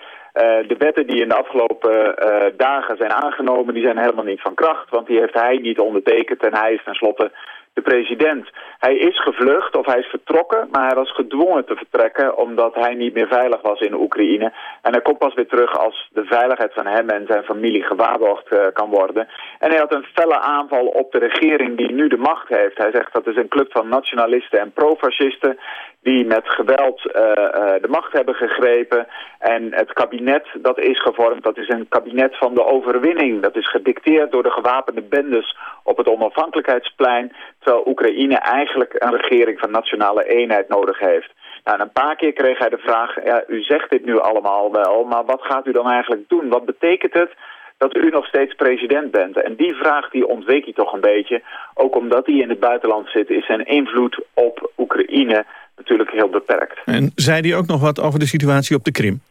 de wetten die in de afgelopen dagen zijn aangenomen, die zijn helemaal niet van kracht. Want die heeft hij niet ondertekend en hij is tenslotte de president. Hij is gevlucht of hij is vertrokken, maar hij was gedwongen te vertrekken omdat hij niet meer veilig was in Oekraïne. En hij komt pas weer terug als de veiligheid van hem en zijn familie gewaarborgd uh, kan worden. En hij had een felle aanval op de regering die nu de macht heeft. Hij zegt dat is een club van nationalisten en profascisten die met geweld uh, uh, de macht hebben gegrepen. En het kabinet dat is gevormd, dat is een kabinet van de overwinning. Dat is gedicteerd door de gewapende bendes op het onafhankelijkheidsplein. Terwijl Oekraïne eigenlijk een regering van nationale eenheid nodig heeft. Nou, en een paar keer kreeg hij de vraag, ja, u zegt dit nu allemaal wel, maar wat gaat u dan eigenlijk doen? Wat betekent het dat u nog steeds president bent? En die vraag die ontweek hij toch een beetje. Ook omdat hij in het buitenland zit, is zijn invloed op Oekraïne natuurlijk heel beperkt. En zei hij ook nog wat over de situatie op de Krim?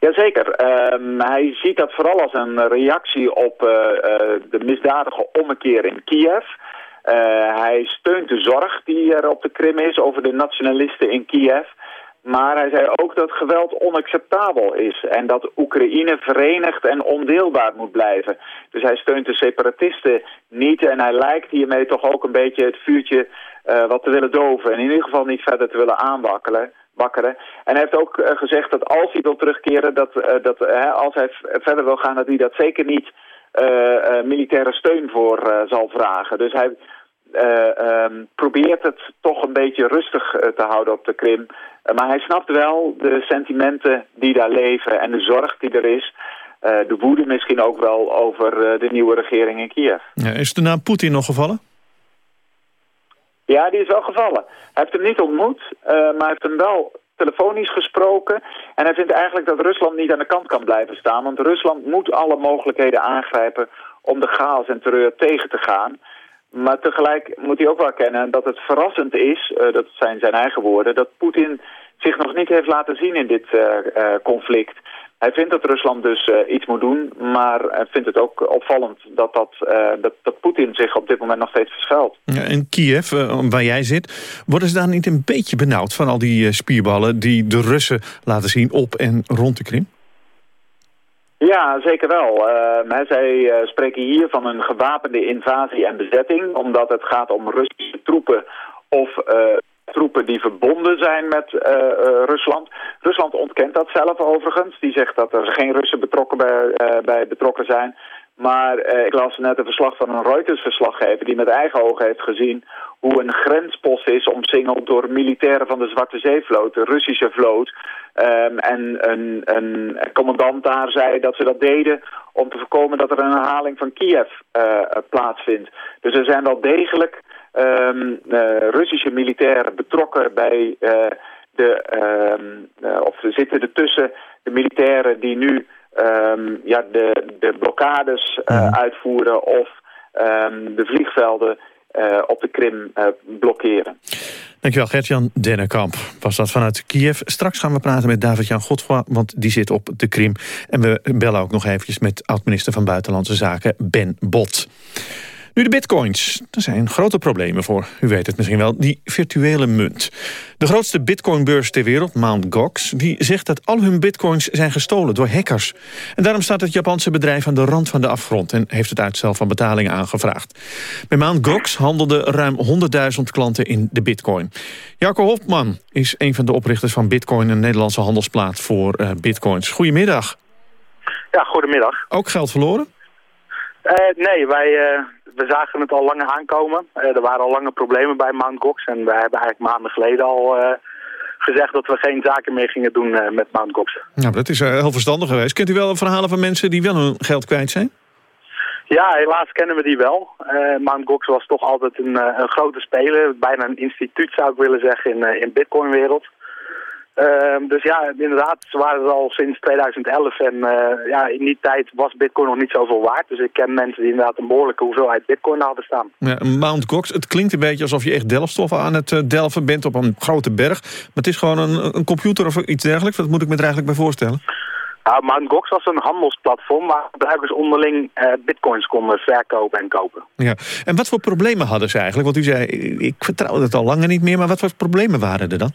Jazeker. Ehm hij ziet dat vooral als een reactie op eh, eh, de misdadige ommekeer in Kiev. Eh, hij steunt de zorg die er op de Krim is over de nationalisten in Kiev. Maar hij zei ook dat geweld onacceptabel is en dat Oekraïne verenigd en ondeelbaar moet blijven. Dus hij steunt de separatisten niet en hij lijkt hiermee toch ook een beetje het vuurtje eh, wat te willen doven. En in ieder geval niet verder te willen aanwakkeren. Wakkeren. En hij heeft ook eh, gezegd dat als hij wil terugkeren, dat, eh, dat als hij verder wil gaan, dat hij dat zeker niet militaire steun voor zal vragen. Dus hij ehm, probeert het toch een beetje rustig eh, te houden op de Krim. Eh, maar hij snapt wel de sentimenten die daar leven en de zorg die er is. De woede misschien ook wel over de nieuwe regering in Kiev. Ja, is de naam Poetin nog gevallen? Ja, die is wel gevallen. Hij heeft hem niet ontmoet, maar hij heeft hem wel telefonisch gesproken. En hij vindt eigenlijk dat Rusland niet aan de kant kan blijven staan. Want Rusland moet alle mogelijkheden aangrijpen om de chaos en terreur tegen te gaan. Maar tegelijk moet hij ook wel erkennen dat het verrassend is, eh, dat zijn zijn eigen woorden, dat Poetin zich nog niet heeft laten zien in dit eh, eh, conflict. Hij vindt dat Rusland dus iets moet doen, maar hij vindt het ook opvallend dat, dat, dat, dat Poetin zich op dit moment nog steeds verschuilt. Ja, in Kiev, waar jij zit, worden ze daar niet een beetje benauwd... van al die spierballen die de Russen laten zien op en rond de Krim? Ja, zeker wel. Hè, zij eh, spreken hier van een gewapende invasie en bezetting, omdat het gaat om Russische troepen of eh, troepen die verbonden zijn met eh, Rusland. Rusland ontkent dat zelf overigens. Die zegt dat er geen Russen betrokken bij, bij betrokken zijn. Maar eh, ik las net een verslag van een Reuters-verslaggever die met eigen ogen heeft gezien hoe een grenspost is omsingeld door militairen van de Zwarte Zeevloot, de Russische vloot. Ehm, en een, een commandant daar zei dat ze dat deden om te voorkomen dat er een herhaling van Kiev eh, plaatsvindt. Dus er zijn wel degelijk ehm, eh, Russische militairen betrokken bij eh, de, ehm, eh, of ze zitten ertussen de militairen die nu ehm, ja, de, de blokkades eh, uitvoeren of ehm, de vliegvelden eh, op de Krim eh, blokkeren. Dankjewel, Gert-Jan Dennekamp. Was dat vanuit Kiev. Straks gaan we praten met David-Jan Godfroy, want die zit op de Krim. En we bellen ook nog eventjes met oud-minister van Buitenlandse Zaken, Ben Bot. Nu de bitcoins. Er zijn grote problemen voor, u weet het misschien wel, die virtuele munt. De grootste bitcoinbeurs ter wereld, Mt. Gox, die zegt dat al hun bitcoins zijn gestolen door hackers. En daarom staat het Japanse bedrijf aan de rand van de afgrond en heeft het uitstel van betalingen aangevraagd. Bij Mt. Gox handelden ruim 100.000 klanten in de bitcoin. Jarko Hofman is een van de oprichters van Bitcoin, een Nederlandse handelsplaat voor eh, bitcoins. Goedemiddag. Ja, goedemiddag. Ook geld verloren? Eh, nee, wij eh, we zagen het al langer aankomen. Eh, er waren al lange problemen bij Mt. Gox. En wij hebben eigenlijk maanden geleden al eh, gezegd dat we geen zaken meer gingen doen eh, met Mt. Gox. Nou, dat is heel verstandig geweest. Kent u wel verhalen van mensen die wel hun geld kwijt zijn? Ja, helaas kennen we die wel. Eh Mt. Gox was toch altijd een, een grote speler. Bijna een instituut zou ik willen zeggen in, in bitcoinwereld. Ehm, dus ja, inderdaad, ze waren er al sinds 2011 en eh, ja, in die tijd was bitcoin nog niet zoveel waard. Dus ik ken mensen die inderdaad een behoorlijke hoeveelheid bitcoin hadden staan. Ja, Mount Gox, het klinkt een beetje alsof je echt delfstoffen aan het eh, delven bent op een grote berg. Maar het is gewoon een, een computer of iets dergelijks. Wat moet ik me er eigenlijk bij voorstellen? Nou, Mt. Gox was een handelsplatform waar gebruikers onderling eh, bitcoins konden verkopen en kopen. Ja. En wat voor problemen hadden ze eigenlijk? Want u zei, ik vertrouw het al langer niet meer. Maar wat voor problemen waren er dan?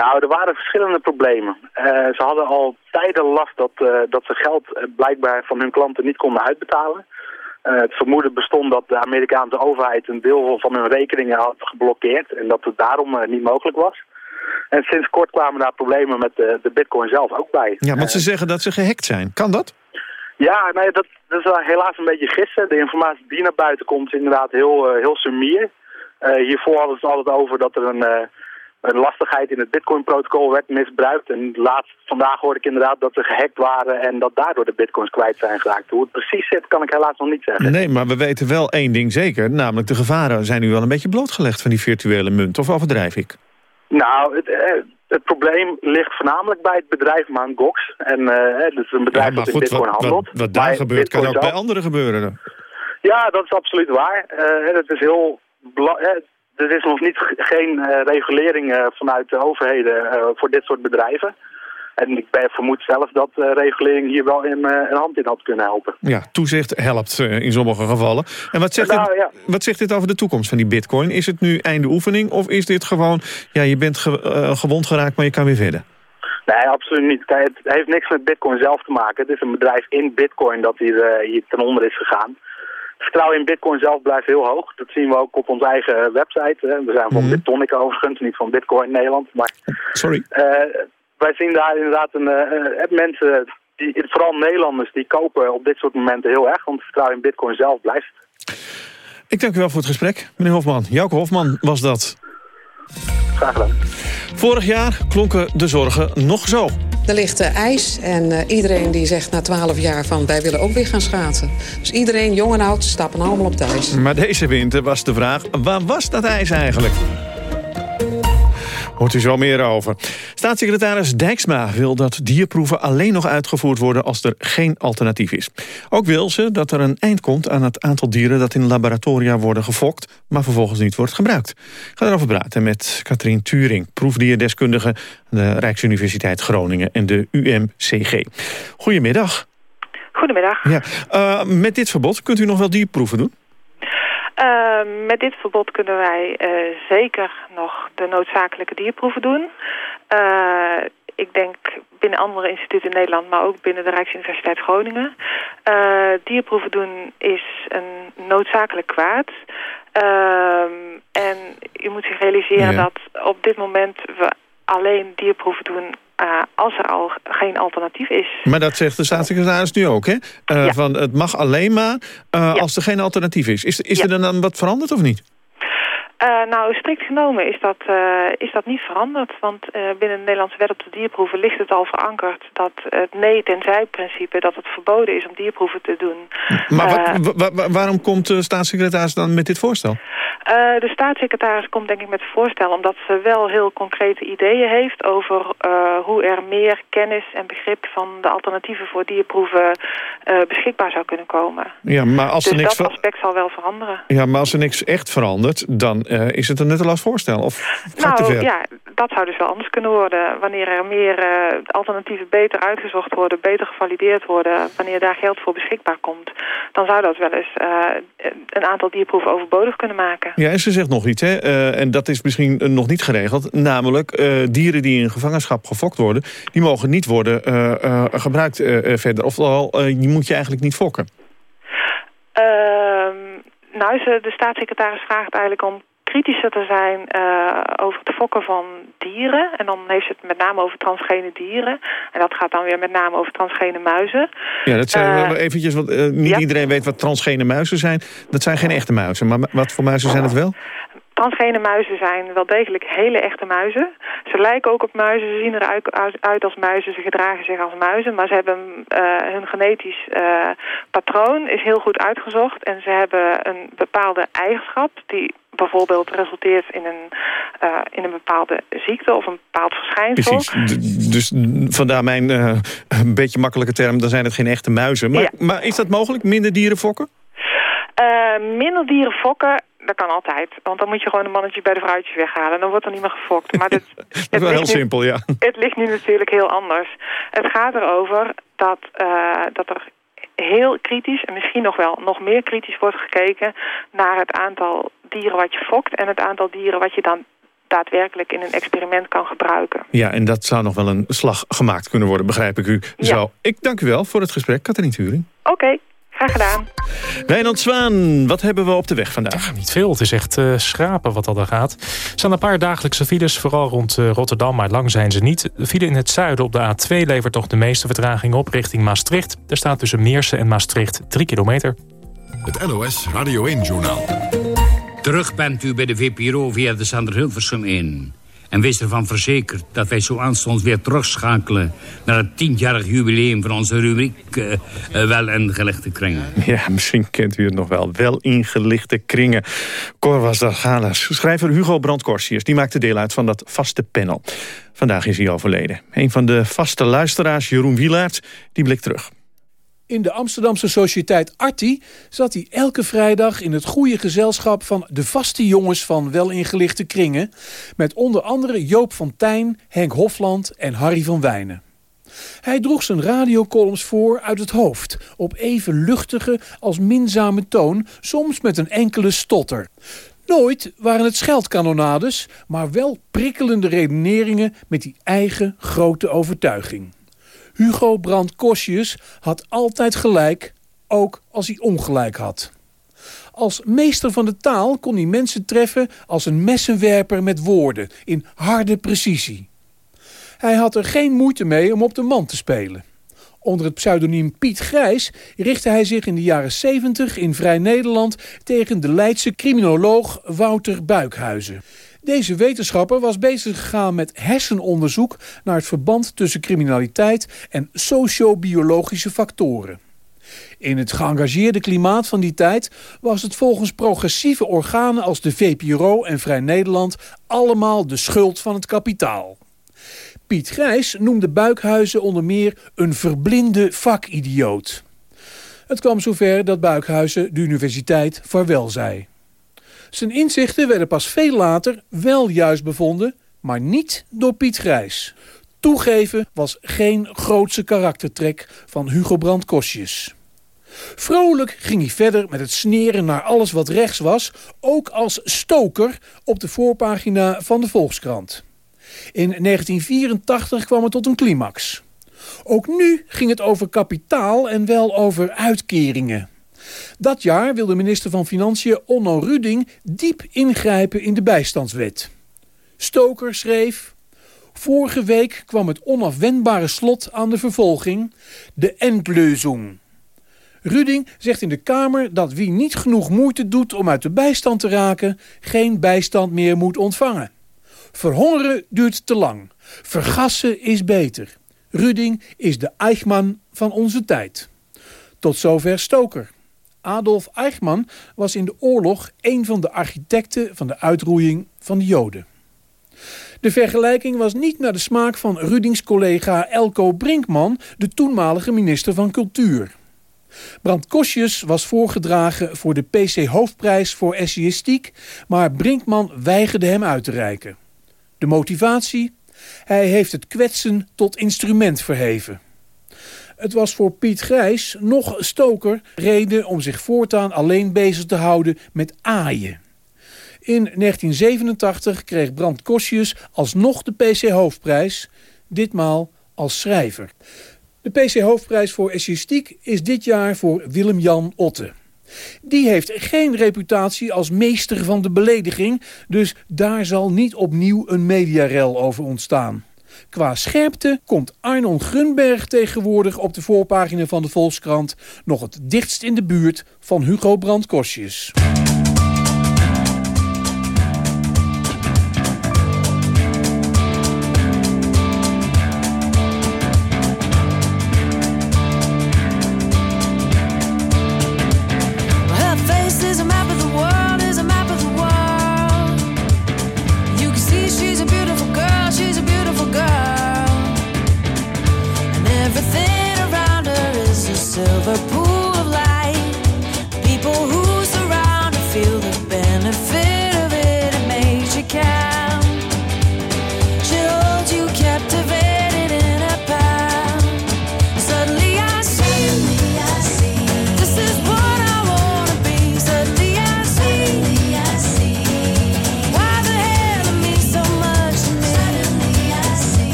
Nou, er waren verschillende problemen. Eh, ze hadden al tijden last dat, eh, dat ze geld eh, blijkbaar van hun klanten niet konden uitbetalen. Eh, het vermoeden bestond dat de Amerikaanse overheid een deel van hun rekeningen had geblokkeerd en dat het daarom niet mogelijk was. En sinds kort kwamen daar problemen met de, de bitcoin zelf ook bij. Ja, want ze zeggen dat ze gehackt zijn. Kan dat? Ja, nee, dat, dat is helaas een beetje gissen. De informatie die naar buiten komt is inderdaad heel, heel sumier. Hiervoor hadden ze het altijd over dat er een, een lastigheid in het bitcoin-protocol werd misbruikt. En laatst vandaag hoorde ik inderdaad dat ze gehackt waren en dat daardoor de bitcoins kwijt zijn geraakt. Hoe het precies zit kan ik helaas nog niet zeggen. Nee, maar we weten wel één ding zeker. Namelijk de gevaren zijn nu wel een beetje blootgelegd van die virtuele munt. Of overdrijf ik? Nou, het, eh, het probleem ligt voornamelijk bij het bedrijf Mt. Gox. En eh, het is een bedrijf Ja, maar dat in goed, bitcoin wat, handelt. wat, wat daar gebeurt kan ook bij anderen gebeuren. dan. Ja, dat is absoluut waar. Eh, het is heel... er is nog niet ge- geen eh, regulering eh, vanuit de overheden eh, voor dit soort bedrijven. En ik ben, vermoed zelf dat regulering hier wel in, een hand in had kunnen helpen. Ja, toezicht helpt in sommige gevallen. En wat zegt, Nou, dit, ja. wat zegt dit over de toekomst van die bitcoin? Is het nu einde oefening of is dit gewoon... ja, je bent ge- gewond geraakt, maar je kan weer verder? Nee, absoluut niet. Kijk, het heeft niks met bitcoin zelf te maken. Het is een bedrijf in bitcoin dat hier, hier ten onder is gegaan. Vertrouwen in bitcoin zelf blijft heel hoog. Dat zien we ook op onze eigen website. We zijn van Mhm. Bitonic overigens, niet van Bitcoin Nederland. Maar Sorry. eh, wij zien daar inderdaad een, eh, eh, mensen, die, vooral Nederlanders, die kopen op dit soort momenten heel erg. Want vertrouwen in bitcoin zelf blijft. Ik dank u wel voor het gesprek, meneer Hofman. Jouke Hofman was dat. Graag gedaan. Vorig jaar klonken de zorgen nog zo. Er ligt eh, ijs en eh, iedereen die zegt na 12 jaar van wij willen ook weer gaan schaatsen. Dus iedereen, jong en oud, stappen allemaal op het ijs. Maar deze winter was de vraag, waar was dat ijs eigenlijk? Hoort u zo meer over. Staatssecretaris Dijksma wil dat dierproeven alleen nog uitgevoerd worden als er geen alternatief is. Ook wil ze dat er een eind komt aan het aantal dieren dat in laboratoria worden gefokt, maar vervolgens niet wordt gebruikt. Ik ga erover praten met Katrien Turing, proefdierdeskundige aan de Rijksuniversiteit Groningen en de UMCG. Goedemiddag. Goedemiddag. Ja, eh, met dit verbod kunt u nog wel dierproeven doen? Eh, met dit verbod kunnen wij eh, zeker nog de noodzakelijke dierproeven doen. Eh, ik denk binnen andere instituten in Nederland, maar ook binnen de Rijksuniversiteit Groningen. Eh, dierproeven doen is een noodzakelijk kwaad. Ehm, en u moet zich realiseren Ja. dat op dit moment we alleen dierproeven doen eh, als er al geen alternatief is. Maar dat zegt de staatssecretaris nu ook, hè? Eh, Ja. Van het mag alleen maar eh, als er geen alternatief is. Is, is er dan, dan wat veranderd of niet? Eh, nou, strikt genomen is dat, eh, is dat niet veranderd. Want eh, binnen de Nederlandse wet op de dierproeven ligt het al verankerd... dat het nee-tenzij-principe, dat het verboden is om dierproeven te doen. Maar wat, wa- wa- wa- waarom komt de staatssecretaris dan met dit voorstel? de staatssecretaris komt denk ik met het voorstel... omdat ze wel heel concrete ideeën heeft... over hoe er meer kennis en begrip van de alternatieven voor dierproeven... beschikbaar zou kunnen komen. Ja, maar als dus er niks dat aspect zal wel veranderen. Ja, maar als er niks echt verandert, dan eh, is het een nutteloos voorstel. Of Nou ja, dat zou dus wel anders kunnen worden. Wanneer er meer eh, alternatieven beter uitgezocht worden, beter gevalideerd worden, wanneer daar geld voor beschikbaar komt, dan zou dat wel eens eh, een aantal dierproeven overbodig kunnen maken. Ja, en ze zegt nog iets, hè? en dat is misschien nog niet geregeld. Namelijk, dieren die in gevangenschap gefokt worden... die mogen niet worden gebruikt verder. Oftewel, die moet je eigenlijk niet fokken. Ehm, nou, de staatssecretaris vraagt eigenlijk om kritischer te zijn eh, over het fokken van dieren. En dan heeft ze het met name over transgene dieren. En dat gaat dan weer met name over transgene muizen. Ja, dat zijn Eh, we eventjes, want eh, niet ja. iedereen weet wat transgene muizen zijn. Dat zijn geen echte muizen. Maar wat voor muizen zijn het wel? Transgene muizen zijn wel degelijk hele echte muizen. Ze lijken ook op muizen, ze zien eruit uit- als muizen, ze gedragen zich als muizen. Maar ze hebben eh, hun genetisch eh, patroon is heel goed uitgezocht. En ze hebben een bepaalde eigenschap die bijvoorbeeld resulteert in een, eh, in een bepaalde ziekte of een bepaald verschijnsel. Precies. Dus vandaar mijn een beetje makkelijke term, dan zijn het geen echte muizen. Maar, Ja. maar is dat mogelijk, minder dieren fokken? Minder dieren fokken, dat kan altijd. Want dan moet je gewoon een mannetje bij de vrouwtjes weghalen. Dan wordt er niet meer gefokt. Maar dit, Dat is wel heel nu- simpel, ja. Het ligt nu natuurlijk heel anders. Het gaat erover dat, eh, dat er heel kritisch en misschien nog wel nog meer kritisch wordt gekeken naar het aantal dieren wat je fokt en het aantal dieren wat je dan daadwerkelijk in een experiment kan gebruiken. Ja, en dat zou nog wel een slag gemaakt kunnen worden, begrijp ik u. Zo, ik dank u wel voor het gesprek, Katrien Turing. Oké, graag gedaan. Wijnand Zwaan, wat hebben we op de weg vandaag? Niet veel, het is echt eh, schrapen wat al er gaat. Er staan een paar dagelijkse files, vooral rond eh, Rotterdam, maar lang zijn ze niet. De file in het zuiden op de A2 levert toch de meeste vertraging op richting Maastricht. Er staat tussen Meersen en Maastricht 3 kilometer. Het NOS Radio 1-journaal. Terug bent u bij de VPRO via de Sander Hilversum 1. En wees ervan verzekerd dat wij zo aanstonds weer terugschakelen... naar het tienjarig jubileum van onze rubriek uh, uh, Wel en Gelichte Kringen. Ja, misschien kent u het nog wel. Wel ingelichte kringen. Cor was dat Galas. Schrijver Hugo Brandkorsius die maakte deel uit van dat vaste panel. Vandaag is hij overleden. Een van de vaste luisteraars, Jeroen Wielaert, die blikt terug. In de Amsterdamse sociëteit Arti zat hij elke vrijdag in het goede gezelschap van de vaste jongens van welingelichte kringen. Met onder andere Joop van Tijn, Henk Hofland en Harry van Wijnen. Hij droeg zijn radiocolumns voor uit het hoofd, op even luchtige als minzame toon, soms met een enkele stotter. Nooit waren het scheldkanonades, maar wel prikkelende redeneringen met die eigen grote overtuiging. Hugo Brandt Kosjes had altijd gelijk, ook als hij ongelijk had. Als meester van de taal kon hij mensen treffen als een messenwerper met woorden, in harde precisie. Hij had er geen moeite mee om op de man te spelen. Onder het pseudoniem Piet Grijs richtte hij zich in de jaren 70 in Vrij Nederland tegen de Leidse criminoloog Wouter Buikhuizen. Deze wetenschapper was bezig gegaan met hersenonderzoek naar het verband tussen criminaliteit en sociobiologische factoren. In het geëngageerde klimaat van die tijd was het volgens progressieve organen als de VPRO en Vrij Nederland allemaal de schuld van het kapitaal. Piet Grijs noemde Buikhuizen onder meer een verblinde vakidioot. Het kwam zover dat Buikhuizen de universiteit vaarwel zei. Zijn inzichten werden pas veel later wel juist bevonden, maar niet door Piet Grijs. Toegeven was geen grootse karaktertrek van Hugo Brandt Kosjes. Vrolijk ging hij verder met het sneren naar alles wat rechts was, ook als stoker op de voorpagina van de Volkskrant. In 1984 kwam het tot een climax. Ook nu ging het over kapitaal en wel over uitkeringen. Dat jaar wilde minister van Financiën Onno Ruding diep ingrijpen in de bijstandswet. Stoker schreef... Vorige week kwam het onafwendbare slot aan de vervolging, de endleuzing. Ruding zegt in de Kamer dat wie niet genoeg moeite doet om uit de bijstand te raken, geen bijstand meer moet ontvangen. Verhongeren duurt te lang. Vergassen is beter. Ruding is de Eichmann van onze tijd. Tot zover Stoker. Adolf Eichmann was in de oorlog een van de architecten van de uitroeiing van de Joden. De vergelijking was niet naar de smaak van Rudings collega Elko Brinkman, de toenmalige minister van Cultuur. Brand Kosjes was voorgedragen voor de PC Hoofdprijs voor essayistiek, maar Brinkman weigerde hem uit te reiken. De motivatie? Hij heeft het kwetsen tot instrument verheven. Het was voor Piet Grijs, nog stoker, reden om zich voortaan alleen bezig te houden met aaien. In 1987 kreeg Brand Kosjes alsnog de PC Hoofdprijs, ditmaal als schrijver. De PC Hoofdprijs voor essayistiek is dit jaar voor Willem-Jan Otte. Die heeft geen reputatie als meester van de belediging, dus daar zal niet opnieuw een mediarel over ontstaan. Qua scherpte komt Arnon Grunberg tegenwoordig op de voorpagina van de Volkskrant nog het dichtst in de buurt van Hugo Brandt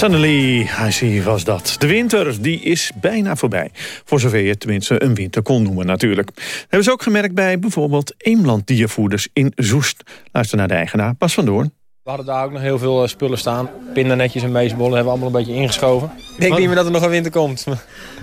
Suddenly, I see was dat. De winter die is bijna voorbij. Voor zover je tenminste een winter kon noemen natuurlijk. Dat hebben ze ook gemerkt bij bijvoorbeeld Eemland-diervoerders in Zoest. Luister naar de eigenaar, Pas van Doorn. We hadden daar ook nog heel veel eh, spullen staan. Pindernetjes en meesbollen hebben we allemaal een beetje ingeschoven. Ik denk niet meer dat er nog een winter komt.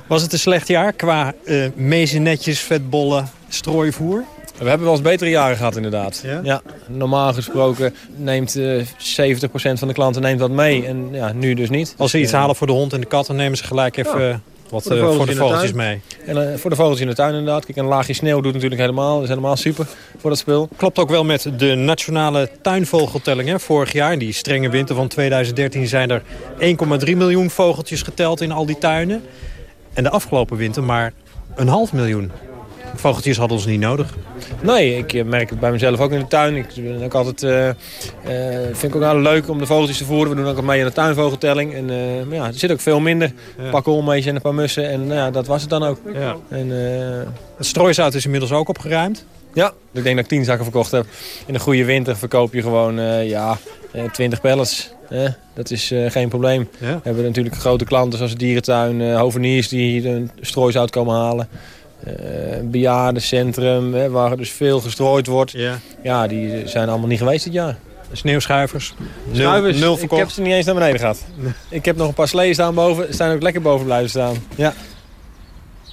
Was het een slecht jaar qua eh mezenetjes, vetbollen, strooivoer? We hebben wel eens betere jaren gehad inderdaad. Ja? normaal gesproken neemt eh 70% van de klanten neemt dat mee. En ja, nu dus niet. Als ze iets Eh, halen voor de hond en de kat, dan nemen ze gelijk even Ja. eh, wat Voor de eh, voor de vogeltjes vogeltjes mee. En, eh, voor de vogeltjes in de tuin inderdaad. Kijk, een laagje sneeuw doet natuurlijk helemaal. Dat is helemaal super voor dat spul. Klopt ook wel met de nationale tuinvogeltelling. Hè? Vorig jaar, in die strenge winter van 2013, zijn er 1,3 miljoen vogeltjes geteld in al die tuinen. En de afgelopen winter maar een half miljoen. Vogeltjes hadden ons niet nodig. Nee, ik eh, merk het bij mezelf ook in de tuin. Ik ben ook altijd, eh, eh, vind ik ook wel leuk om de vogeltjes te voeren. We doen ook mee aan de tuinvogeltelling. En, eh, maar ja, er zit ook veel minder. Een paar koolmeesjes en een paar mussen. En nou ja, dat was het dan ook. Ja. En, eh, Het strooisout is inmiddels ook opgeruimd. ja, ik denk dat ik tien zakken verkocht heb. In een goede winter verkoop je gewoon eh, ja, eh, 20 pallets. hè. dat is eh, geen probleem. Ja. We hebben natuurlijk grote klanten zoals de dierentuin, eh hoveniers die hier een strooisout komen halen. Eh bejaardencentrum, hè, waar dus veel gestrooid wordt. Ja. Ja, die zijn allemaal niet geweest dit jaar. Sneeuwschuivers. Nul, Schuivers, nul ik heb ze niet eens naar beneden gehad. Ik heb nog een paar sleeën staan boven. Ze zijn ook lekker boven blijven staan. Ja.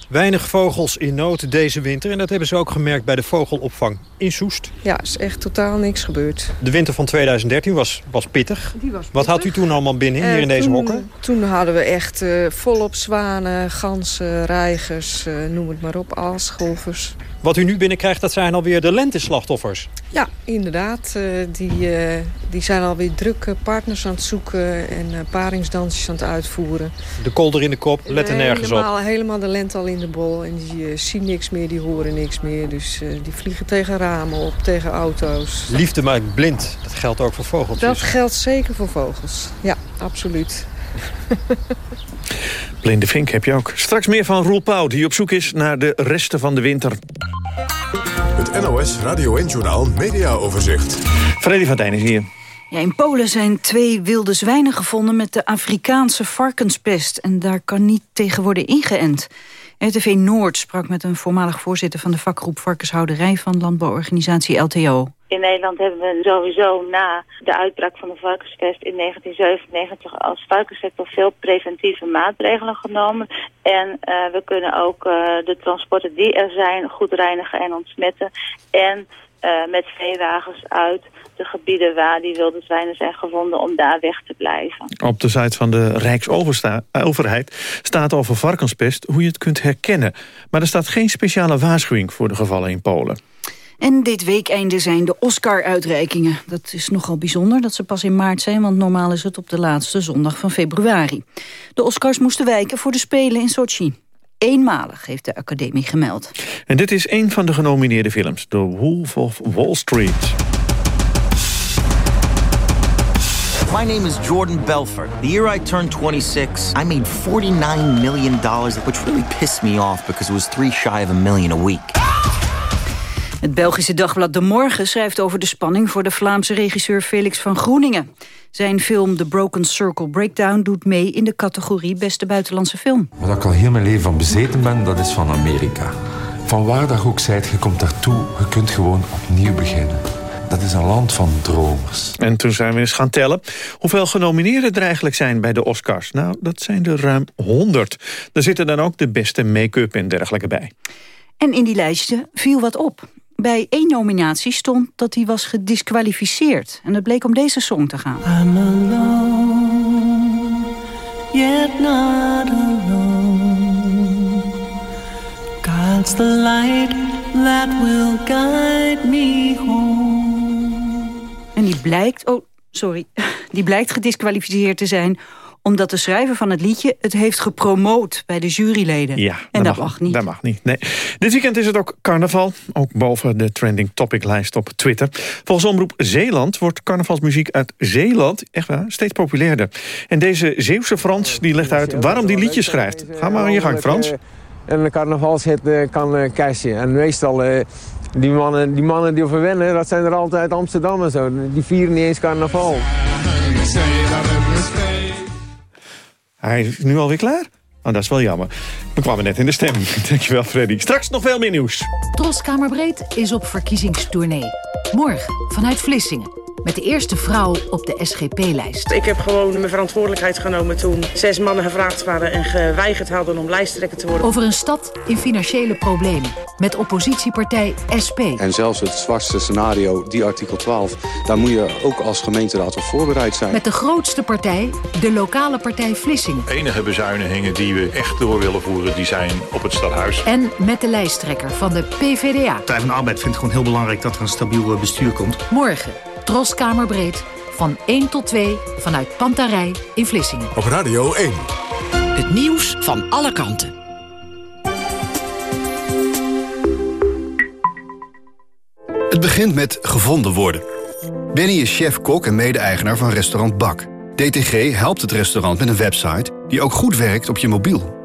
Weinig vogels in nood deze winter. En dat hebben ze ook gemerkt bij de vogelopvang in Soest. Ja, is echt totaal niks gebeurd. De winter van 2013 was, was pittig. Die was Wat had u toen allemaal binnen, hier Eh, in deze toen, hokken? Toen hadden we echt eh, volop zwanen, ganzen, reigers, eh, noem het maar op, aalscholvers. Wat u nu binnenkrijgt, dat zijn alweer de lenteslachtoffers. Ja, inderdaad. eh, die, eh, die zijn alweer druk eh, partners aan het zoeken en paringsdansjes aan het uitvoeren. De kolder in de kop, let er nergens op. helemaal, helemaal de lente al in de bol. En die zien niks meer, die horen niks meer. Dus die vliegen tegen ramen op, tegen auto's. Liefde maakt blind. Dat geldt ook voor vogeltjes. Dat geldt zeker voor vogels. Ja, absoluut. Blinde vink heb je ook. Straks meer van Roel Pauw, die op zoek is naar de resten van de winter. Het NOS Radio 1-journaal Mediaoverzicht. Freddy van Tijn is hier. Ja, in Polen zijn twee wilde zwijnen gevonden met de Afrikaanse varkenspest. En daar kan niet tegen worden ingeënt. RTV Noord sprak met een voormalig voorzitter van de vakgroep Varkenshouderij van landbouworganisatie LTO. In Nederland hebben we sowieso na de uitbraak van de varkenspest in 1997 als varkenssector veel preventieve maatregelen genomen. En eh, we kunnen ook eh, de transporten die er zijn goed reinigen en ontsmetten. En eh, met veewagens uit de gebieden waar die wilde zwijnen zijn gevonden om daar weg te blijven. Op de site van de Rijksoverheid staat over varkenspest hoe je het kunt herkennen. Maar er staat geen speciale waarschuwing voor de gevallen in Polen. En dit weekeinde zijn de Oscar-uitreikingen. Dat is nogal bijzonder dat ze pas in maart zijn... want normaal is het op de laatste zondag van februari. De Oscars moesten wijken voor de Spelen in Sochi. Eenmalig, heeft de academie gemeld. En dit is een van de genomineerde films, The Wolf of Wall Street. My name is Jordan Belfort. The year I turned 26, I made $49 million, which really pissed me off because it was three shy of a million a week. Het Belgische dagblad De Morgen schrijft over de spanning... voor de Vlaamse regisseur Felix van Groeningen. Zijn film The Broken Circle Breakdown doet mee in de categorie Beste Buitenlandse Film. Waar ik al heel mijn leven van bezeten ben, dat is van Amerika. Van waar dat ook zijt, je komt daartoe, je kunt gewoon opnieuw beginnen. dat is een land van dromers. En toen zijn we eens gaan tellen hoeveel genomineerden er eigenlijk zijn bij de Oscars. Nou, dat zijn er ruim 100. Daar zitten dan ook de beste make-up en dergelijke bij. En in die lijsten viel wat op. Bij één nominatie stond dat hij was gedisqualificeerd. En het bleek om deze song te gaan. I'm alone, yet not alone. God's the light that will guide me home. En die blijkt, oh, sorry, die blijkt gedisqualificeerd te zijn omdat de schrijver van het liedje het heeft gepromoot bij de juryleden. Ja, en dat, mag, niet. Dat mag niet, nee. Dit weekend is het ook carnaval, ook boven de trending topic lijst op Twitter. Volgens Omroep Zeeland wordt carnavalsmuziek uit Zeeland echt waar, steeds populairder. En deze Zeeuwse Frans die legt uit waarom die liedjes schrijft. Ga maar aan je gang, Frans. En een carnavalshit eh, kan cashen. En meestal, uh, die, mannen, die mannen die overwinnen, dat zijn er altijd Amsterdam en zo. Die vieren niet eens carnaval. Hij is nu alweer klaar? Oh, dat is wel jammer. We kwamen net in de stemming. Dankjewel, Freddy. Straks nog veel meer nieuws. Troskamerbreed is op verkiezingstournee. Morgen vanuit Vlissingen. Met de eerste vrouw op de SGP-lijst. Ik heb gewoon mijn verantwoordelijkheid genomen toen zes mannen gevraagd waren... en geweigerd hadden om lijsttrekker te worden. Over een stad in financiële problemen. Met oppositiepartij SP. En zelfs het zwartste scenario, die artikel 12... daar moet je ook als gemeenteraad op voorbereid zijn. Met de grootste partij, de lokale partij Vlissingen. De enige bezuinigingen die we echt door willen voeren... die zijn op het stadhuis. En met de lijsttrekker van de PVDA. Partij van de Arbeid vindt gewoon heel belangrijk... dat er een stabiel bestuur komt. Morgen Troskamerbreed van 1 tot 2 vanuit Pantarij in Vlissingen. Op Radio 1. Het nieuws van alle kanten. Het begint met gevonden worden. Benny is chef-kok en mede-eigenaar van restaurant Bak. DTG helpt het restaurant met een website die ook goed werkt op je mobiel.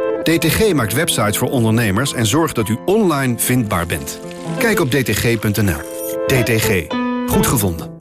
DTG maakt websites voor ondernemers en zorgt dat u online vindbaar bent. Kijk op dtg.nl. DTG. Goed gevonden.